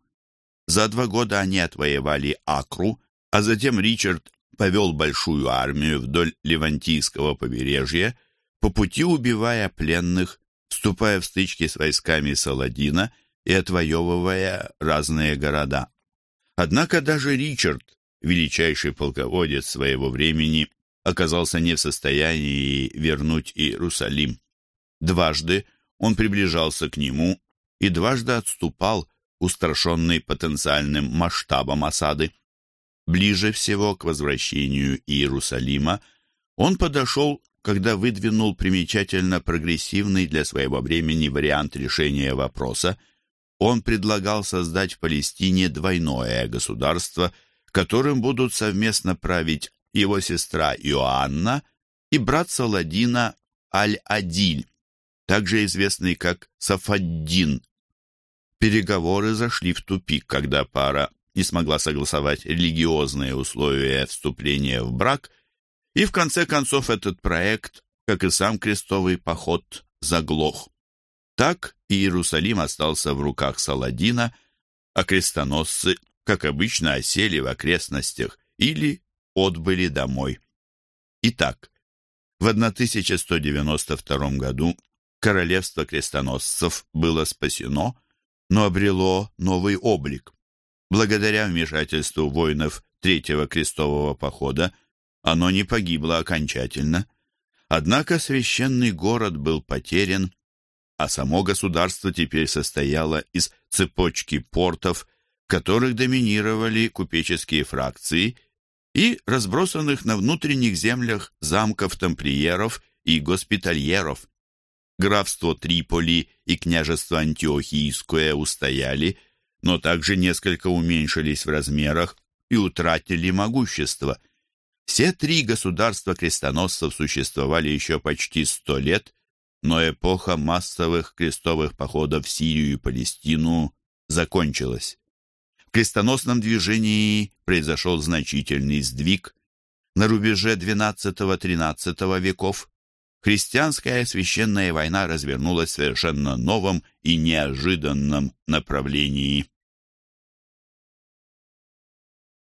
За два года они отвоевали Акру, а затем Ричард повел большую армию вдоль Левантийского побережья, по пути убивая пленных, вступая в стычки с войсками Саладина и отвоевывая разные города. Однако даже Ричард, величайший полководец своего времени, оказался не в состоянии вернуть Иерусалим. Дважды он приближался к нему и дважды отступал, устрашенный потенциальным масштабом осады. Ближе всего к возвращению Иерусалима он подошел, когда выдвинул примечательно прогрессивный для своего времени вариант решения вопроса. Он предлагал создать в Палестине двойное государство, которым будут совместно править его сестра Иоанна и брат Саладина Аль-Адиль, также известный как Сафаддин. Переговоры зашли в тупик, когда пара не смогла согласовать религиозные условия вступления в брак, и в конце концов этот проект, как и сам крестовый поход, заглох. Так Иерусалим остался в руках Саладина, а крестоносцы, как обычно, осели в окрестностях или отбыли домой. Итак, в 1192 году королевство крестоносцев было спасено, но обрело новый облик. Благодаря вмешательству воинов Третьего крестового похода оно не погибло окончательно. Однако священный город был потерян, а само государство теперь состояло из цепочки портов, в которых доминировали купеческие фракции – и разбросанных на внутренних землях замков тамплиеров и госпитальеров. Графство Триполи и княжество Антиохийское устояли, но также несколько уменьшились в размерах и утратили могущество. Все три государства крестоносцев существовали еще почти сто лет, но эпоха массовых крестовых походов в Сирию и Палестину закончилась крестоносном движении произошел значительный сдвиг. На рубеже XII-XIII веков христианская священная война развернулась в совершенно новом и неожиданном направлении.